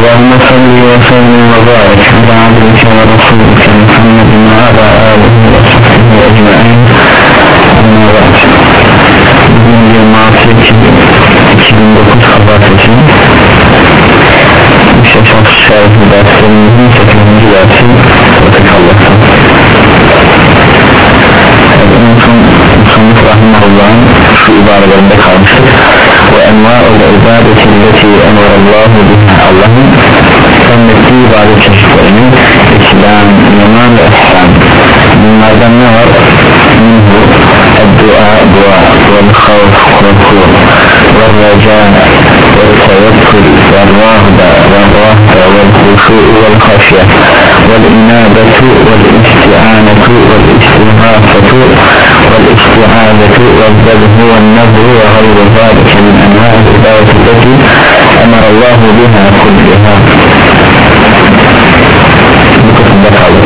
اللهم صل وسلم وبارك على عبدك ورسولك محمد وعلى آله وصحبه أجمعين أما بعد Bugün 26 Ekim 2009 Pazartesi İş esas şerhi derslerimizin 8. dersi Pratik Allah'tan Evet en son Musammet Rahimahullah'ın şu ibarelerinde kalmıştık وأنواع العبادة التي أمر الله بها اللهم فمتي بعض الشيطين إسلام نمان الإحسان من هذا النهر منه الدعاء دعاء والخوف والخوف. والرجاء والتوكل والرهبة والرهبة والخشوع والخشية والإنابة والإستعانة والإستغاثة والإستعاذة والذبح والنذر وغير ذلك من أنواع العبادة التي أمر الله بها كلها. kalır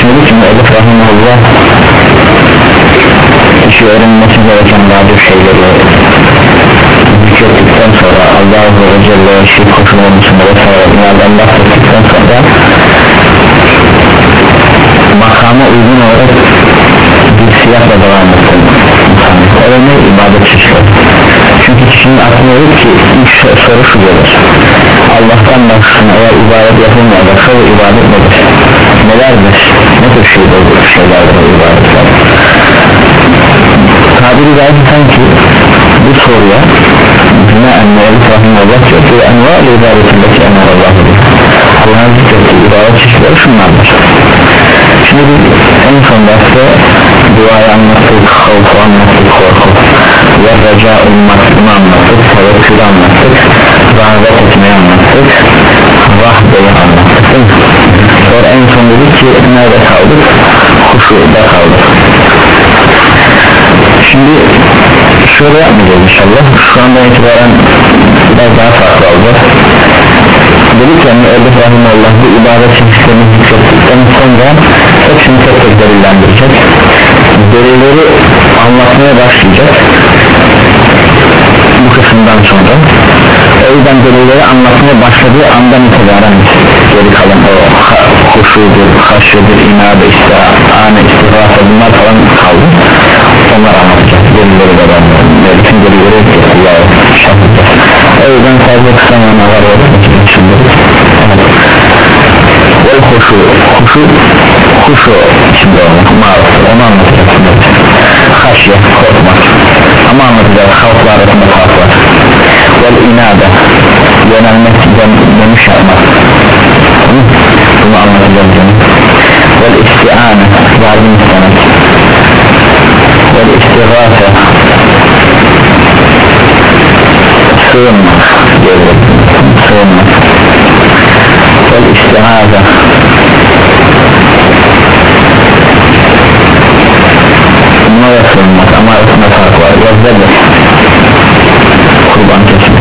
Şimdi ki Mu'alif Rahimahullah kişi öğrenmesi gereken bazı şeyleri zikrettikten sonra Allah Azze ve Celle şirk koşulmamasını vesaire bunlardan bahsettikten sonra makama uygun olarak bir siyahla devam etsin da ne ibadet çeşitleri çünkü kişinin aklına olur ki ilk soru şu gelir. Allah'tan başkasına eğer ibadet yapılmayacaksa bu ibadet nedir? Nelerdir? Ne tür şeyler şeylerdir o caizse sanki bu soruya binaen muallif rahimullah diyor bu enval ibadetindeki emar Allah'ı Allah'ın zikrettiği ibadet çeşitleri şunlardır şimdi biz en son derste duayı anlattık, havfu anlattık, korku ve reca ummatını anlattık, tevekkülü anlattık rahmet etmeyi anlattık rahbeyi anlattık sonra en son dedik ki nerede kaldık? huşuda kaldık şimdi şöyle yapmayacağız inşallah. Şu andan itibaren biraz daha farklı olacak. Dedik ya müellif rahimullah bu ibadet çeşitlerini zikrettikten sonra hepsini tek tek delillendirecek. Delilleri anlatmaya başlayacak bu kısımdan sonra. O yüzden delilleri anlatmaya başladığı andan itibaren geri kalan o huşudur, haşyedir, inabe, istihane, istihrafa bunlar falan kaldı onlar anlatacak ben bütün delilleri Allah'a şahitler o yüzden fazla kısa manalar var. Şimdi ve huşu huşu huşu içinde olmak maruftur onu anlatacak haşye korkmak ama anlatacak halklar arasında fark var. Vel inade yönelmek dönüş yapmak. Bunu anlatacağız canım vel istiane yardım istemek والاستغاثة سنة سنة والاستعاذة ما يسمى ما يسمى فرقها والذبح قربان كسر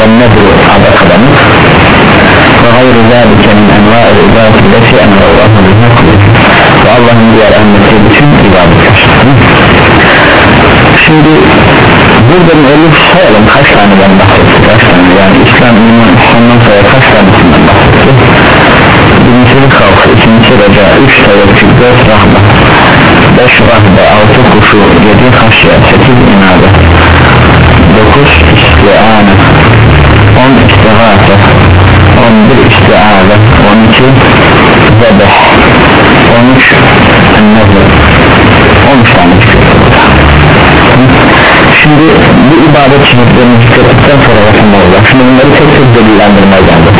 والنذر على قدم وغير ذلك من أنواع العبادة التي أمر الله بها كله ve Allah'ın diğer emrettiği bütün ibadetler şimdi burada müellif sayalım. Kaç taneden bahsetti kaç tane? Yani İslam iman İslam'dan sonra kaç tanesinden bahsetti birincisi kalkı ikincisi reca üç tevekkül dört rahmet beş rahbe altı kuşu yedi haşya sekiz inabe dokuz istiane on istigate on bir istiade on iki zebeh on üç ennezir on üç tane şimdi bu ibadet çeşitlerini zikrettikten sonra bakın olacak? Şimdi bunları tek tek delillendirmeye geldi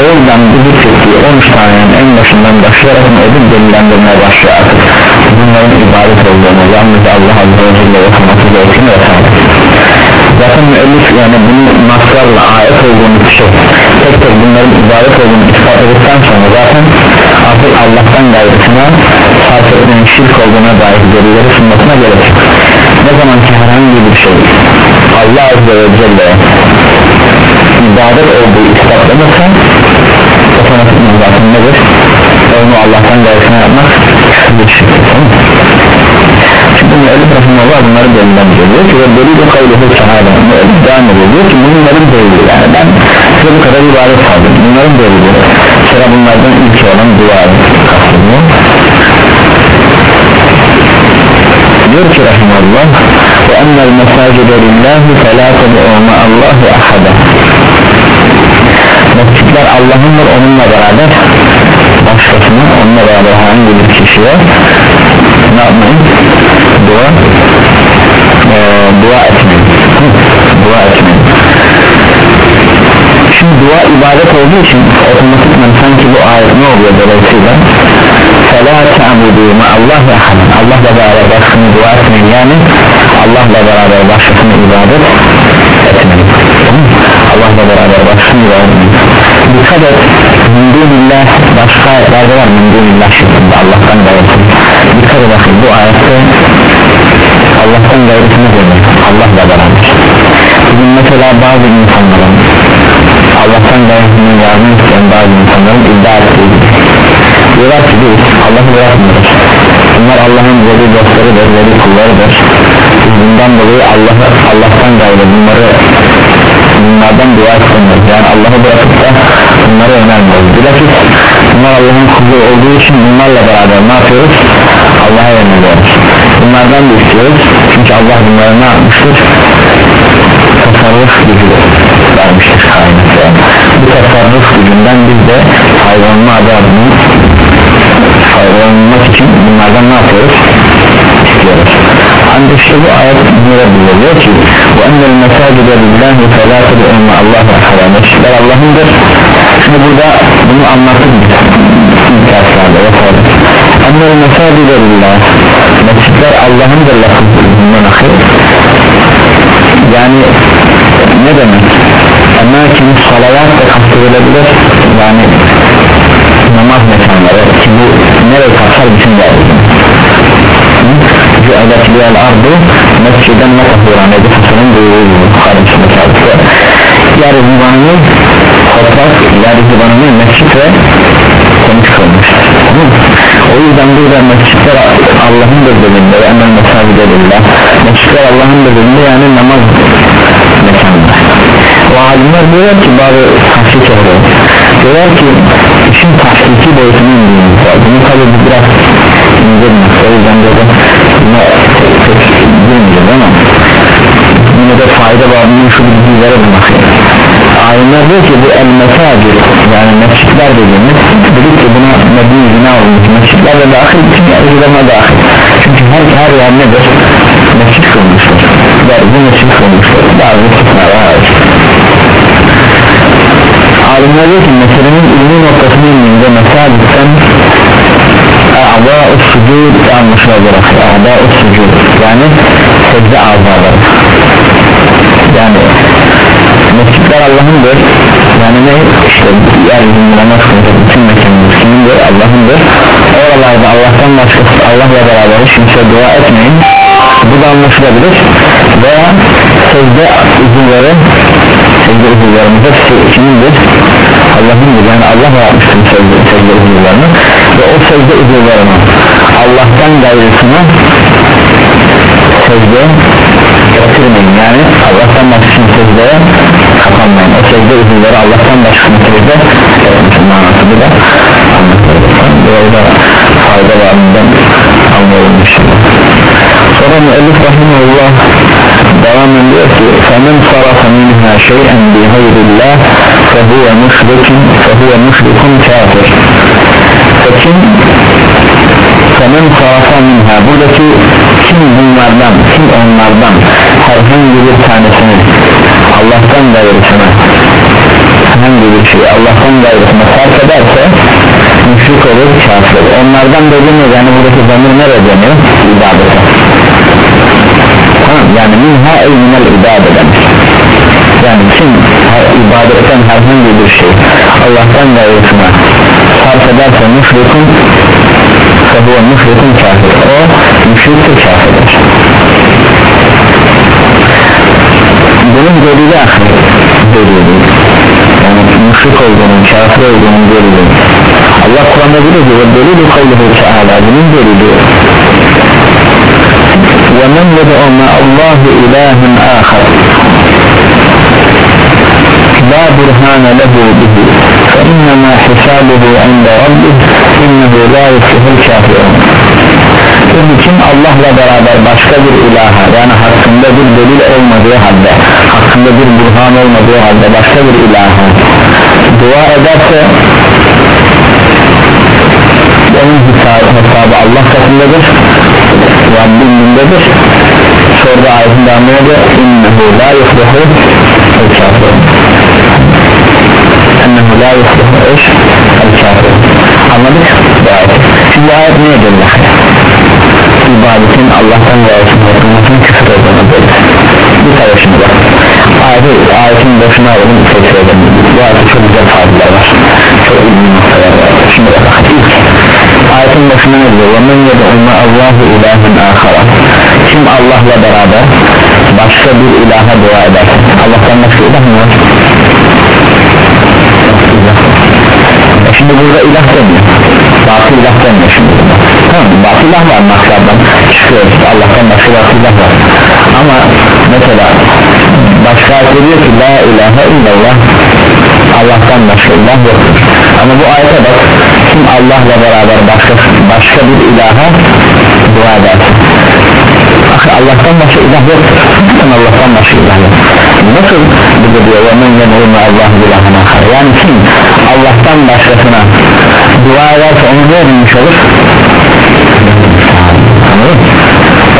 o yüzden bu zikrettiği 13 tanenin en başından başlayarak ödül delillendirmeye başlıyor artık bunların ibadet olduğunu yalnız Allah Azze ve Celle yapılması gerektiğini vesaire zaten müellif yani bunun naslarla ayet olduğunu şey tek tek bunların ibadet olduğunu ispat edildikten sonra zaten artık Allah'tan gayrısına sarf etmenin şirk olduğuna dair delilleri sunmasına gerek ne zaman ki herhangi bir şey Allah Azze ve Celle ibadet olduğu ispatlanırsa otomatik zaten nedir? Onu Allah'tan gayrısına yapmak bir şey Şimdi müellif rahimahullah bunları delillendiriyor diyor ki ve delil kavluhu sahada müellif devam ediyor diyor ki bunların delili yani ben size bu kadar ibadet kaldım. Bunların delili. Sıra bunlardan ilk olan dua kastediyor. Diyor ki rahimahullah ve ennel mesacide lillahi felâ ted'u ma'allahi ahada. Mescitler Allah'ındır onunla beraber başkasına onunla beraber herhangi bir kişiye ne yapmayın dua e, dua etmeyin dua etmeyin şimdi dua ibadet olduğu için otomatikman sanki bu ayet ne oluyor dolayısıyla فَلَا تَعْبُدُوا مَا اللّٰهِ اَحَدًا Allah'la beraber başkasını dua etmeyin yani Allah'la beraber başkasını ibadet etmeyin Allah'la beraber başkasını ibadet etmeyin dikkat et Mümdünillah başka ayetlerde var Mümdünillah şeklinde Allah'tan gayrısı dikkat et bakın bu ayette Allah'tan gayrısını görmek. Allah'la beraber. Bugün mesela bazı insanların Allah'tan gayrısını yardım isteyen bazı insanların iddia ettiği diyorlar ki biz Allah'ı bırakmıyoruz. Bunlar Allah'ın veli dostlarıdır veli kullarıdır. Biz bundan dolayı Allah'ı Allah'tan gayrı bunları bunlardan dua istemiyoruz. Yani Allah'ı bırakıp da bunları önermiyoruz bilakis bunlar Allah'ın kulu olduğu için bunlarla beraber ne yapıyoruz? Allah'a yöneliyoruz bunlardan da istiyoruz. Çünkü Allah bunları ne yapmıştır? Tasarruf gücü vermiştir. Kainatı bu tasarruf gücünden biz de hayvanlı adı adını faydalanmak için bunlardan ne yapıyoruz? İstiyoruz. Ancak işte bu ayet böyle buyuruyor ki bu ennel mesacide billahi felâ ted'ûne Allah'a ahada mescidler Allah'ındır. Şimdi burada bunu anlattık biz derslerde vesaire mesacide billah mescidler Allah'ındır lafızından ahir yani ne demek? Emakin salavat da kastedilebilir yani namaz mekanları. Ki bu nereye kapsar bütün yeryüzünü Cü'elet liyel ardu mesciden ve tahuran Ebu Hasan'ın buyruğu Bukhari'nin sabitı Yeryüzü banını toprak Yeryüzü banını mescit ve temiz kılmış O yüzden burada mescitler Allah'ın dediğinde ve emel mesajide billah Mescitler Allah'ın dediğinde yani namaz mekanında O alimler diyorlar ki bazı tahsis oluyor Diyorlar ki işin tahsiki boyutunu indiğimiz var Bunu tabi biraz indirmek o yüzden de buna pek girmeyeceğiz ama yine de fayda bağımlılığı şu bilgilere bulmak alimler diyor ki bu el mesacir yani mescitler dediğimiz dedik ki buna medine zina olmuş. Mescitler de dahil bütün yeryüzülerine dahil. Çünkü her, her yer nedir? Mescit kılmıştır yeryüzü mescit kılmıştır bazı istisnalar hariç alimler diyor ki meselenin ilmi noktasını indiğinde mesacitten A'da-ı sucud anlaşılacak A'da-ı sucud. Yani secde azaları yani mescitler Allah'ındır. Yani ne? İşte yeryüzünde kılacak bütün mekanımız kimindir Allah'ındır. Oralarda Allah'tan başkası Allah'la beraber hiç kimse dua etmeyin. Bu da anlaşılabilir. Veya secde uzunları secde uzunlarımız hepsi kimindir? Allah'ındır. Yani Allah yapmıştır secde, secde uzunlarını ve o secde uzunlarını Allah'tan gayrısına secde getirmeyin yani Allah'tan başkasını secdeye kapanmayın o secde uzunları Allah'tan başkasını secde etmişsin manası bu da anlatılırsan böyle da fayda varlığından anlayalım inşallah sonra müellif rahimahullah devam ediyor ki فَمَنْ صَرَفَ مِنْهَا شَيْئًا بِغَيْرِ اللّٰهِ فَهُوَ مُشْرِكٌ فَهُوَ مُشْرِكٌ كَافِرٌ Fakin Femen sarafa minha. Buradaki kim bunlardan Kim onlardan? Herhangi bir tanesini Allah'tan gayrısına Herhangi bir şey Allah'tan gayrısına sarf ederse Müşrik olur kafir Onlardan dediğimiz yani buradaki zamir nereye dönüyor? İbadete Tamam yani minha ey minel ibadeten yani kim ibadetten herhangi bir şey Allah'tan gayrısına sarf ederse müşrikun fehuve müşrikun kafir o müşriktir kafirdir. Ahir delili yani müşrik olduğunun kafir olduğunun delili. Allah Kur'an'da diyor ki ve delili kavluhu teala bunun delili. Ve men yed'u Allahu ilahen ahar la burhane lehu bihi. Fe innema hisabuhu inde rabbih innehu la kafirun. Şimdi kim Allah'la beraber başka bir ilaha yani hakkında bir delil olmadığı halde hakkında bir burhan olmadığı halde başka bir ilaha dua ederse onun hesabı, hesabı Allah katındadır Rabbin dindedir. Sonra ayetin devamı ediyor innehu la yuflihu el kafirun. Ennehu la yuflihu el kafirun anladık bu ayet şimdi ayet neye delil ibadetin Allah'tan gayesini yapılmasının küfür olduğunu böyle bir tane şimdi bak ayeti, ayetin başına alalım tekrar edelim bu ayette çok güzel faydalar var çok ilmi noktalar var şimdi bak ilk ayetin başına ne diyor وَمَنْ يَدْعُمَ اللّٰهُ اِلٰهًا آخَرًا kim Allah'la beraber başka bir ilaha dua eder Allah'tan başka ilah mı var? Şimdi burada ilah demiyor. Batıl ilah demiyor şimdi tamam mı? batıl ilah var maksattan. Çıkıyor. Allah'tan başka batıl ilah var. Ama mesela başka diyor ki la ilahe illallah Allah'tan başka ilah yoktur. Ama bu ayete bak kim Allah'la beraber başka, başka bir ilaha dua ederse Allah'tan başka ilah yoktur Zaten Allah'tan başka ilah yok Nasıl burada diyor وَمَنْ يَدْعُونَ اللّٰهُ بِلَهَنَا Yani kim Allah'tan başkasına dua ederse onu ne edilmiş olur? Anladın mı?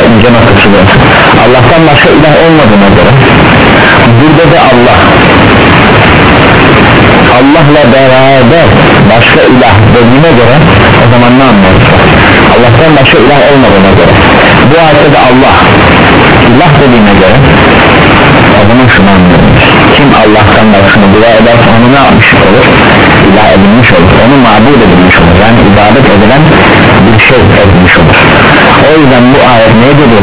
İnce noktası burası Allah'tan başka ilah olmadığına göre Burada da Allah Allah'la beraber başka ilah dediğine göre o zaman ne anlıyoruz? Allah'tan başka ilah olmadığına göre bu ayette Allah. İlah dediğine göre o zaman şunu anlıyoruz kim Allah'tan başkasına dua ederse onu ne yapmış olur? ilah edilmiş olur. Onu mabud edilmiş olur. Yani ibadet edilen bir şey edilmiş olur. O yüzden bu ayet ne dedi?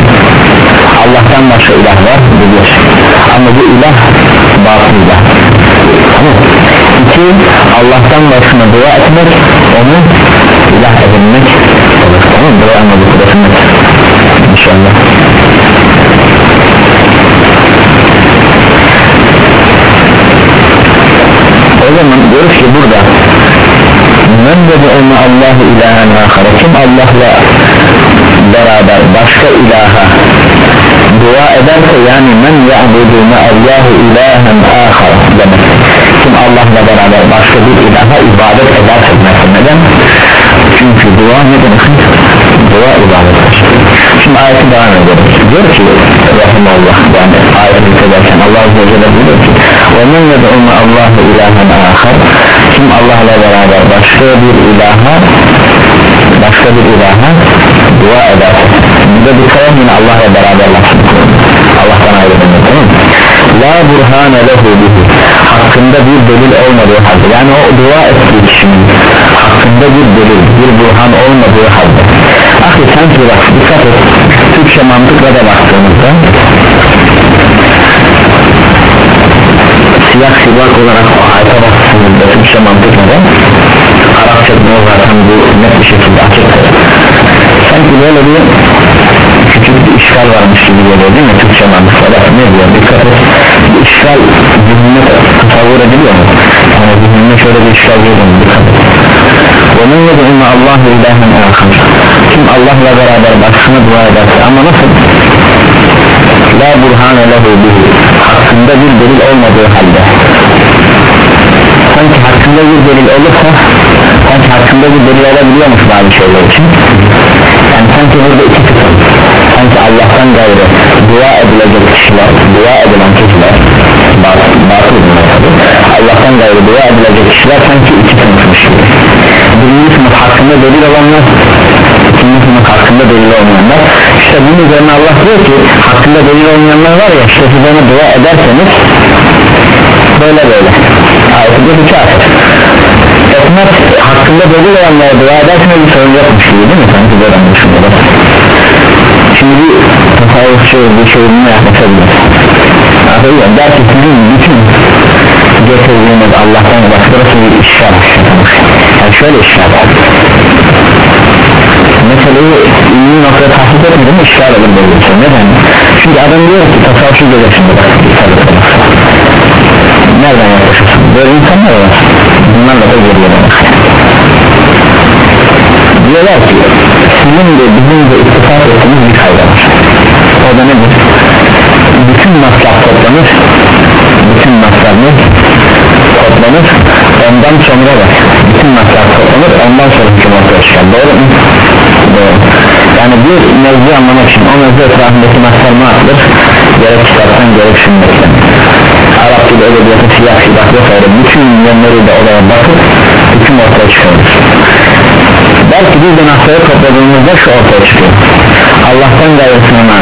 Allah'tan başka ilah var bilir ama bu ilah batıl ilah. Tamam. İki, Allah'tan başına dua etmek onu ilah edinmek olur. Tamam. Burayı anladık inşallah o zaman diyoruz ki burada men dedi onu Allahu ilahen ahara kim Allah'la beraber başka ilaha dua ederse yani men ya'budu Allahu ilahen ahara demek kim Allah'la beraber başka bir ilaha ibadet ederse neden? çünkü dua ne demek? dua ibadettir şimdi ayeti devam edelim diyor ki Rahimallah yani ayeti ederken Allah Azze ve Celle diyor ki وَمَنْ يَدْعُمَ اللّٰهُ اِلَٰهًا آخَرٍ kim Allah'la beraber başka bir ilaha başka bir ilaha dua eder burada bir kavim yine Allah'la beraber Allah'tan ayrı demek tamam mı? La burhane lehu bihi hakkında bir delil olmadığı halde yani o dua ettiği kişinin hakkında bir delil bir burhan olmadığı halde ahi sanki bak dikkat et. Türkçe mantıkla da baktığımızda siyah sibak olarak o ayete baktığımızda Türkçe mantıkla da. Arapça ne zaten bu net bir şekilde açıktır sanki böyle bir küçük bir işgal varmış gibi geliyor değil mi? Türkçe mantıkla bak ne diyor? Dikkat et. Bir işgal zihnine tasavvur ediliyor mu? Yani zihnine şöyle bir işgal geliyor dikkat et. Onun yed'inne Allahu ilahen ahir kim Allah'la beraber başına dua ederse ama nasıl? La burhane lehu bihi. Hakkında bir delil olmadığı halde. Sanki hakkında bir delil olursa sanki hakkında bir delil olabiliyormuş bazı şeyler için. Yani sanki burada iki kısım sanki Allah'tan gayrı dua edilecek kişiler dua edilen kişiler batıl, batıl Allah'tan gayrı dua edilecek kişiler sanki iki gibi birinci sınıf hakkında delil olanlar ikinci sınıf hakkında delil olmayanlar. İşte bunun üzerine Allah diyor ki hakkında delil olmayanlar var ya ona dua ederseniz böyle böyle. Ayetinde bir kafir etmez hakkında delil olanlara dua ederseniz bir sorun yokmuş gibi değil mi? Sanki böyle anlaşılıyor. Şimdi tasavvufçu şey bunu yaklaşabilir Anlatabiliyor der ki sizin bütün getirdiğiniz Allah'tan başkası bir işler yani şöyle işler meseleyi ünlü noktaya tahsis etmedim işler olur böyle bir şey neden? çünkü adam diyor ki tasavvufçu gelir şimdi bak nereden yaklaşırsın böyle insanlar var bunlarla da geliyorlar diyorlar ki sizin de bizim de ittifak ettiğimiz bir kayda o da nedir? bütün masraf toplanır bütün masraf ne? toplanır ondan sonra da bütün masraf toplanır ondan sonra hüküm ortaya çıkar. Doğru mu? doğru. Yani bir mevzu anlamak için o mevzu etrafındaki masraf ne yapılır? gerek kitaptan gerek sünnetten. Arap dili edebiyatı siyah silah vesaire. Bütün yönleriyle olaya bakıp hüküm ortaya çıkarır. Belki biz de naftaya topladığımızda şu ortaya çıkıyor. Allah'tan gayrısına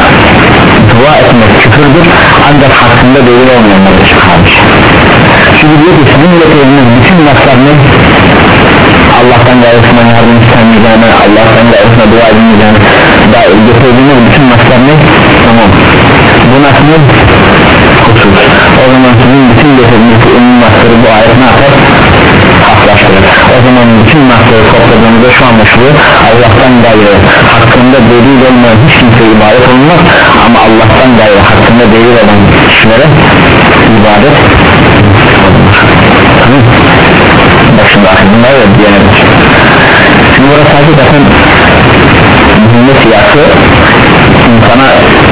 dua etmek küfürdür. Ancak hakkında değil olmayanlar çıkarmış çünkü diyor ki sizin getirdiğiniz bütün laflar ne? Allah'tan gayrısına yardım istenmeyeceğine Allah'tan gayrısına dua edilmeyeceğine da getirdiğiniz bütün laflar ne? tamam bu ne? husus o zaman sizin bütün getirdiğiniz ünlü lafları bu ayet ne yapar? haklaştırır o zaman bütün lafları topladığımızda şu anlaşılıyor Allah'tan gayrı hakkında delil olmayan hiç kimse ibadet olmaz ama Allah'tan gayrı hakkında delil olan kişilere ibadet Tamam. Bak şimdi aklımda öyle diyemedim. Şimdi burası hakikaten Cümle siyasi insana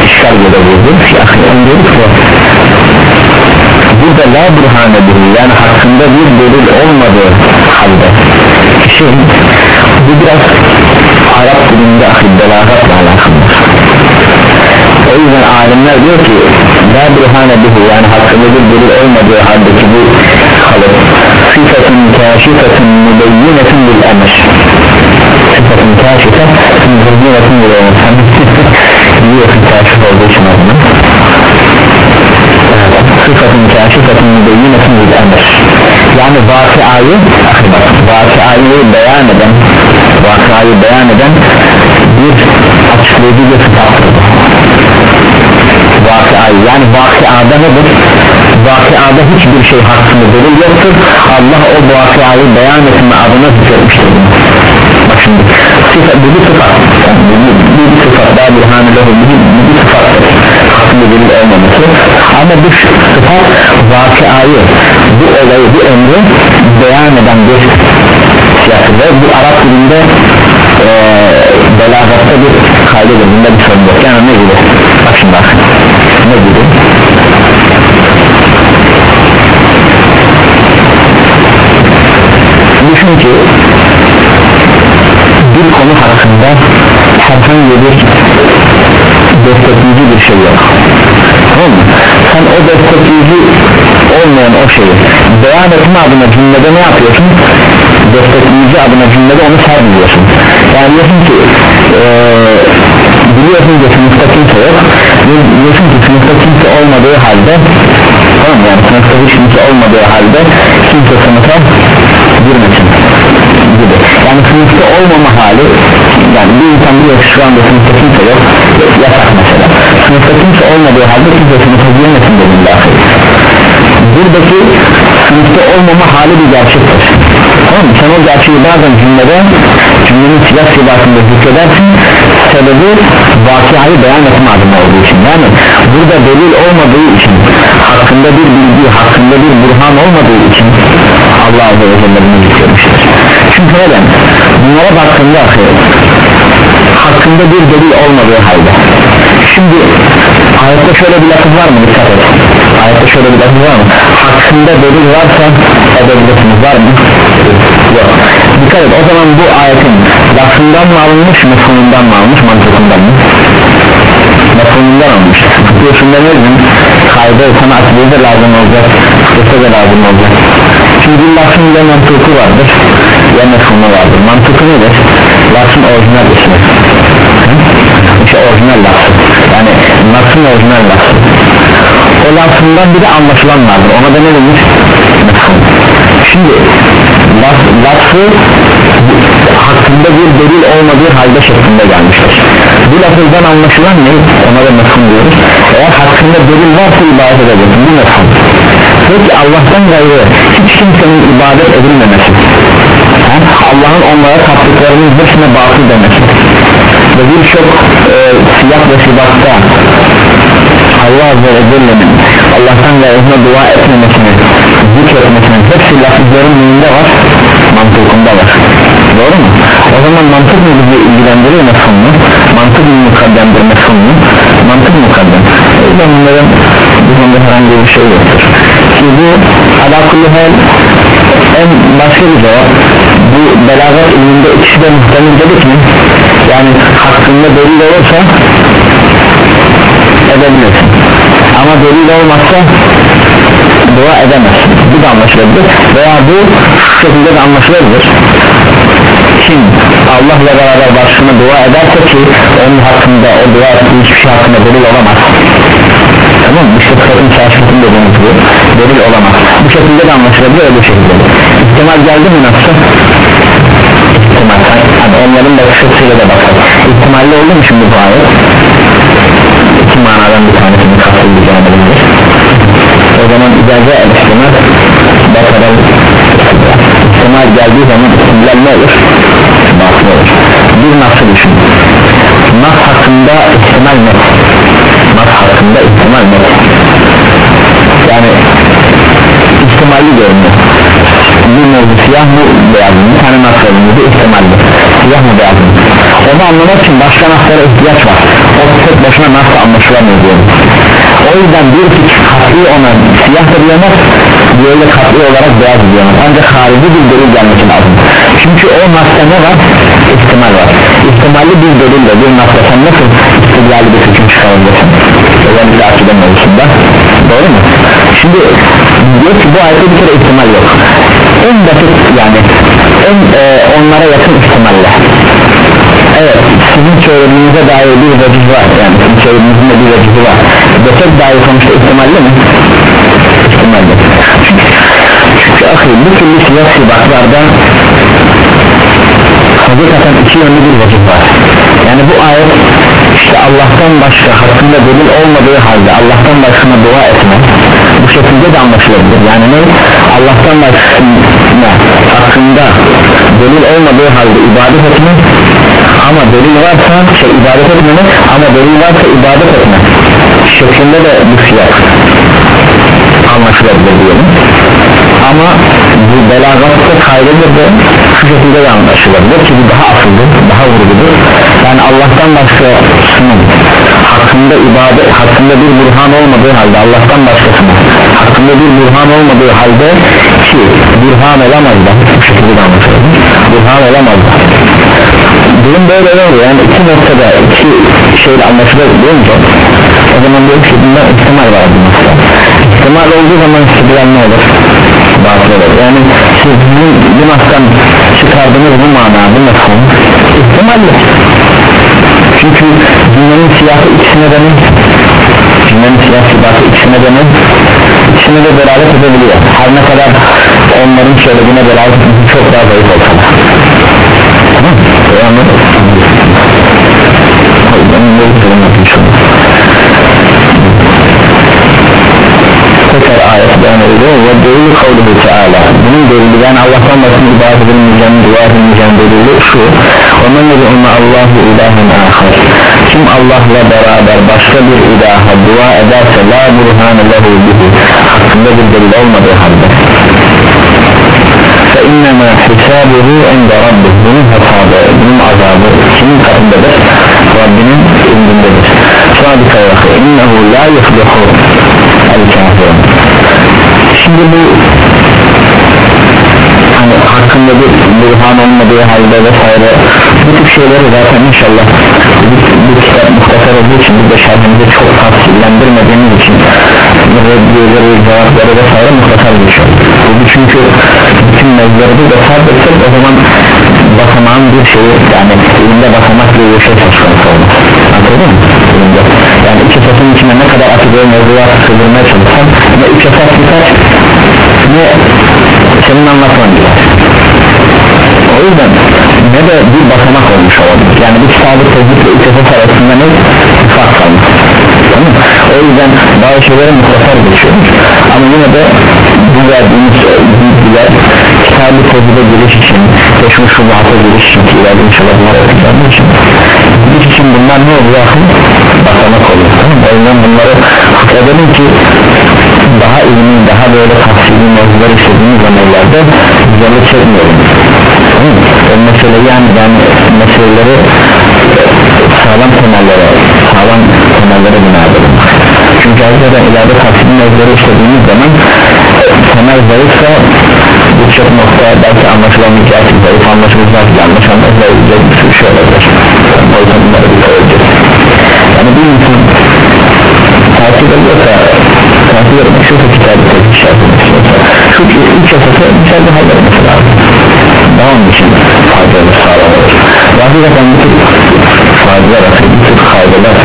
işgal edebildi Siyasi öncelik bu Burada la burhane değil yani hakkında bir delil olmadığı halde kişi bu biraz Arap dilinde ahir belagatla alakalıdır. O yüzden alimler diyor ki la burhane bihi yani hakkında bir delil olmadığı haldeki bu kalır sıfatın kaşifetun mübeyyinetun bil emr sıfatın kaşifetun mübeyyinetun bil emr biliyorsun kaşif olduğu için adını sıfatın kaşifetun mübeyyinetun bil emr yani vakıayı vakıayı beyan eden vakıayı beyan eden bir açıklayıcı bir sıfattır vakıayı yani vakıada nedir? Vakıada hiçbir şey hakkında delil yoktur. Allah o vakıayı beyan etme adına zikretmiştir. Bak şimdi sıfat, bu bir sıfat yani bu, bu, bir sıfat daha bir hamilehu bu, bu bir sıfattır hakkında delil olmaması. Ama bu sıfat vakıayı bu olayı bu emri beyan eden bir siyasi ve bu Arap dilinde e, belagatta bir kaydedir. Bunda bir sorun yok. Yani ne gibi? Bak şimdi bak. Ne gibi ki bir konu hakkında herhangi bir destekleyici bir şey yok tamam mı? sen o destekleyici olmayan o şeyi beyan etme adına cümlede ne yapıyorsun? destekleyici adına cümlede onu sergiliyorsun yani diyorsun ki ee, biliyorsun ki sınıfta kimse yok diyorsun ki sınıfta kimse olmadığı halde tamam yani sınıfta hiç kimse olmadığı halde kimse sınıfa girmesin. Gibi yani sınıfta olmama hali yani bir insan diyor şu anda sınıfta kimse yok yasak mesela. Sınıfta kimse olmadığı halde kimse sınıfa girmesin dedim dahi buradaki sınıfta olmama hali bir gerçektir. Tamam mı? sen o gerçeği bazen cümlede cümlenin silah silahında zikredersin. Sebebi vakıayı beyan etme adına olduğu için. Yani burada delil olmadığı için hakkında bir bilgi hakkında bir burhan olmadığı için Allah Azze ve Celle bunu zikretmiştir çünkü neden? Bunlara baktığında hakkında bir delil olmadığı halde. Şimdi ayette şöyle bir lafız var mı? Dikkat et. Ayette şöyle bir lafız var mı? Hakkında delil varsa edebilirsiniz. Var mı? Yok. Dikkat et. O zaman bu ayetin lafından mı alınmış mefhumundan mı alınmış mantıkından mı? Mefhumundan alınmış. Diyorsun demezdim kayda sana akıllı lazım olacak kısa da lazım olacak bir lafın ya mantıkı vardır. Ya mefhumu vardır. Mantıkı nedir? Lafın orijinal ismi. İşte orijinal lafı yani lafın orijinal lafı o lafından bir de anlaşılan vardır. Ona da ne denir? Şimdi laf, lafı hakkında bir delil olmadığı halde şeklinde gelmiştir. Bu lafızdan anlaşılan ne? ona da mefhum diyoruz. Eğer hakkında delil varsa ibadet edebilirsin bu mefhum peki Allah'tan gayrı hiç kimsenin ibadet edilmemesi Allah'ın onlara taptıklarının hepsine batıl demesi ve birçok e, siyah ve sibatta Allah Azze ve Celle'nin Allah'tan gayrısına dua etmemesini zikretmesinin hepsi lafızların neyinde var? mantıkında var doğru mu? o zaman mantık mı bizi ilgilendirir mefhumlu? mantık mı mukaddemdir mefhumlu? mantık mukaddem yüzden bunların bu herhangi bir şey yoktur. Ki bu alakalı hal en başka bir cevap. Bu belagat ilminde ikisi de muhtemel dedik mi? yani hakkında delil olursa edebilirsin. Ama delil olmazsa dua edemezsin. Bu da anlaşılabilir. Veya bu şu şekilde de anlaşılabilir. Kim Allah'la beraber başına dua ederse ki onun hakkında o dua hiçbir şey hakkında delil olamaz tamam mı? İşte sıfatın şaşırtın dediğimiz bu delil olamaz bu şekilde de anlaşılabilir öyle şekilde ihtimal geldi mi nasıl? ihtimal hani onların bakış da bakalım ihtimalli oldu mu şimdi bu ayet? iki manadan bir tanesini kastedileceğini bilir o zaman icaze el-ihtimal bakalım ihtimal geldiği zaman ihtimal ne olur? batıl olur bir nasıl düşün nas hakkında ihtimal ne? Hakkında ihtimal ne? yani ihtimalli görünüyor. Bir mevzu siyah mı beyaz mı? Bir tane nas verilmedi ihtimalli siyah mı beyaz mı? Onu anlamak için başka naslara ihtiyaç var. O tek başına nasıl anlaşılamıyor diyorum o yüzden bir fikir katli ona siyah da diyemez diğeri katli olarak beyaz diyemez. Ancak harici bir delil gelmesi lazım. Çünkü o nasla ne var ihtimal var. İhtimalli bir delille bir nasla sen nasıl istidlali bir hüküm çıkarabilirsin? Özellikle akide mevzusunda. Doğru mu? Şimdi diyor ki bu ayette bir kere ihtimal yok. En basit yani en e, onlara yakın ihtimalle evet sizin söylediğinize dair bir vecih var. Yani sizin söylediğinizin de bir vecihi var. Desek dair sonuçta ihtimalli mi? ihtimalli çünkü, çünkü ahi bu türlü siyasi baklarda hakikaten iki yönlü bir vecih var. Yani bu ayet işte Allah'tan başka hakkında delil olmadığı halde Allah'tan başkına dua etme bu şekilde de anlaşılabilir. Yani ne? Allah'tan başkına hakkında delil olmadığı halde ibadet etme ama delil varsa şey ibadet etmeme ama delil varsa ibadet etme şeklinde de bu siyak anlaşılabilir diyelim. Ama bu belagatta kaydedilir de şu şekilde de anlaşılabilir ki bu daha asıldır daha vurgudur. Yani Allah'tan başkasının hakkında ibadet hakkında bir burhan olmadığı halde Allah'tan başkasının hakkında bir burhan olmadığı halde ki burhan olamaz da bu şekilde de anlaşılabilir. Burhan olamaz da durum böyle oluyor yani. İki noktada iki şeyle anlaşılabilir o zaman diyor ki bunda ihtimal var bu nokta ihtimal olduğu zaman istedilen ne olur? Batıl olur. Yani siz bu, bu noktadan çıkardığınız bu mana bu mefhum ihtimalle çünkü cümlenin siyasi ikisine de ne cümlenin siyasi batı ikisine de ne de beraber edebiliyor. Her ne kadar onların söylediğine beraber çok daha zayıf olsa mı? anladın benim böyle söylemek için tekrar ayet beyan ediyor. Ve delil kavluhu teala. Bunun delili yani Allah'tan başını ibadet edilmeyeceğim dua edilmeyeceğim delili şu. Onun gibi ona Allahu ilahen ahir kim Allah'la beraber başka bir ilaha dua ederse la burhane lehu bihi. Hakkında bir delil olmadığı halde innema hisabuhu inde rabbih bunun hesabı bunun azabı kimin katındadır Rabbinin indindedir. Ve innehu la yuflihu el kafirun şimdi bu hani hakkında bir burhan olmadığı halde vesaire bu tip şeyleri zaten inşallah bu, bu kitap muhtasar olduğu için bir de şerhimizi çok tafsillendirmediğimiz için reddiyeleri, cevapları vesaire muhtasar bir şey. Bu çünkü bütün mevzuları da sarf etsek o zaman basamağın bir şeyi yani elinde basamak diye bir şey söz konusu olmaz anladın mı? Elinde. yani iki satın içine ne kadar akıdığı mevzuya sığdırmaya çalışsam ne üç esas biter ne senin anlatman biter o yüzden ne de bir basamak olmuş olabilir. Yani bir kitabı tezgit ve ikisas arasında ne fark kalmış tamam o yüzden bazı şeylere muhtasar geçiyoruz ama yine de bu verdiğimiz bilgiler kitabı tezgide giriş için ve şu şubata giriş için ki ileride inşallah bunlar yapacağımız için giriş için bunlar ne oluyor akıl? Basamak oluyor tamam o yüzden bunları edelim ki daha ilmi daha böyle tafsili mevzular istediğimiz zamanlarda güzellik çekmeyelim o mesele yani yani meseleleri sağlam temellere sağlam temellere bina çünkü hakikaten ileride tafsili mevzuları istediğimiz zaman temel zayıfsa birçok nokta belki anlaşılamayacak zayıf anlaşılacak yanlış anlaşılabilecek bir sürü şey olacak o yüzden bunları dikkat edeceğiz yani bir insan takip ediyorsa takip etmek şu kitabı tepki şartını şu üç yasası güzel bir halletmesi lazım. Daha onun için faydalı sağlanır ve hakikaten bu tür faydalar bu tür faydalar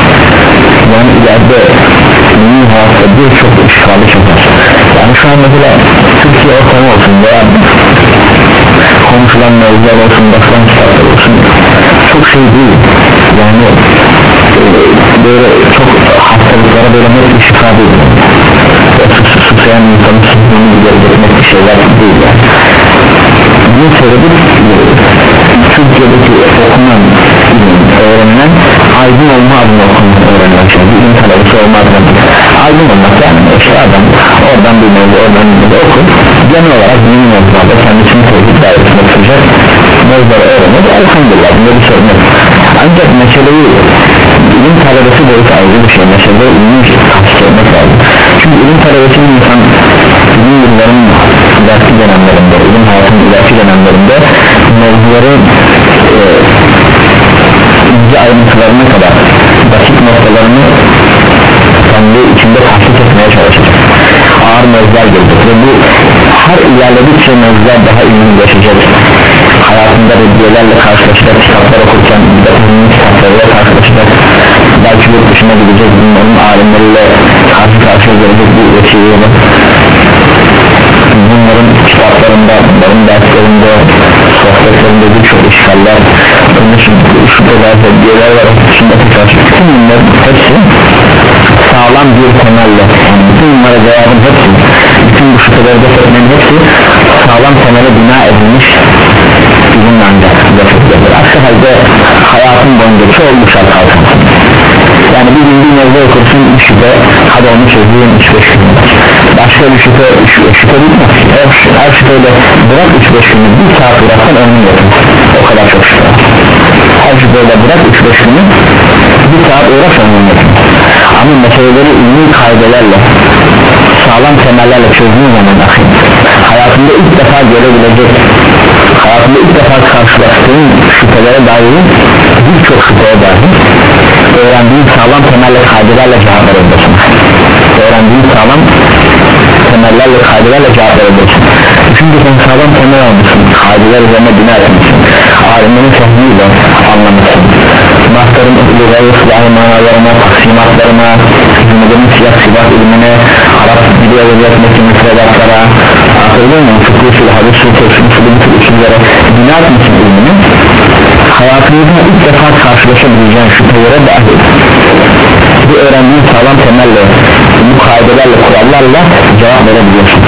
yani ileride ünlü hayatta birçok işgali çeker. Yani şu an mesela Türkiye ortamı olsun veya konuşulan mevzular olsun basılan kitaplar olsun çok şey değil. Yani e, böyle çok hastalıklara böyle net bir şifa değil. Susayan insanın sıkıntını bir şeyler değil. yani bunun sebebi Türkiye'deki okunan öğrenilen aydın olma adına okunan öğrenilen şey. Bir ilim talebesi olma aydın olmak yani işte adam oradan bir mevzu oradan bir mevzu okur. Genel olarak bilim mevzularda kendisini tevhid dairesinde tutacak mevzuları öğrenir. Elhamdülillah bunda bir sorun yok. Ancak meseleyi ilim talebesi boyutu ayrı bir şey. Meseleyi ilim tahsis etmek lazım. Çünkü ilim talebesinin insan ilim yılların ileriki dönemlerinde ilim hayatının ileriki dönemlerinde mevzuları e, ince ayrıntılarına kadar basit noktalarını kendi içinde tahsis etmeye çalışacak ağır mevzular gelecek ve bu her ilerledikçe mevzular daha ilginçleşecek hayatında reddiyelerle karşılaşacak kitaplar okurken bidatının kitaplarıyla karşılaşacak belki yurt dışına gidecek bunların alimleriyle karşı karşıya gelecek bir vesileyle bunların kitaplarında bunların derslerinde sohbetlerinde birçok işgaller bunun için şüpheler reddiyeler var. İçindeki karşı bütün bunların hepsi sağlam bir temelle. Yani bütün bunlara cevabın hepsi bütün bu şüpheleri def etmenin hepsi sağlam temele bina edilmiş bizimle ancak edilir aksi halde hayatın boyunca şey olmuş kalkarsın yani bir gün bir mevzu okursun bir şüphe hadi onu çözeyim 3-5 gün başka bir şüphe şüphe bitmez her, her şüpheyle bırak 3-5 günü bir saat bıraksan önünü yapın o kadar çok şüphe her şüpheyle bırak 3-5 günü bir saat uğraş önünü yapın ama meseleleri ilmi kaydelerle sağlam temellerle çözdüğün zaman akıl hayatında ilk defa görebilecek hayatında ilk defa karşılaştığın şüphelere dair birçok şüpheye dair öğrendiğin sağlam temelli kaydelerle cevap verebilirsin öğrendiğin sağlam temellerle kaydelerle cevap verebilirsin çünkü sen sağlam temel almışsın. Kaydeler üzerine bina etmişsin. Alimlerin fehmiyle anlamışsın. Mahtarın lügayı silahı manalarına taksimatlarına cümlelerin siyah silah ilmine Arap dili edebiyatındaki müfredatlara anlatabiliyor muyum? fıkıh usulü, hadis usulü, tefsir usulü bu tür usullere bina etmişsin ilmini. Hayatınızda ilk defa karşılaşabileceğin şüphelere dahil bu öğrendiğin sağlam temelle bu kaidelerle kurallarla cevap verebiliyorsun.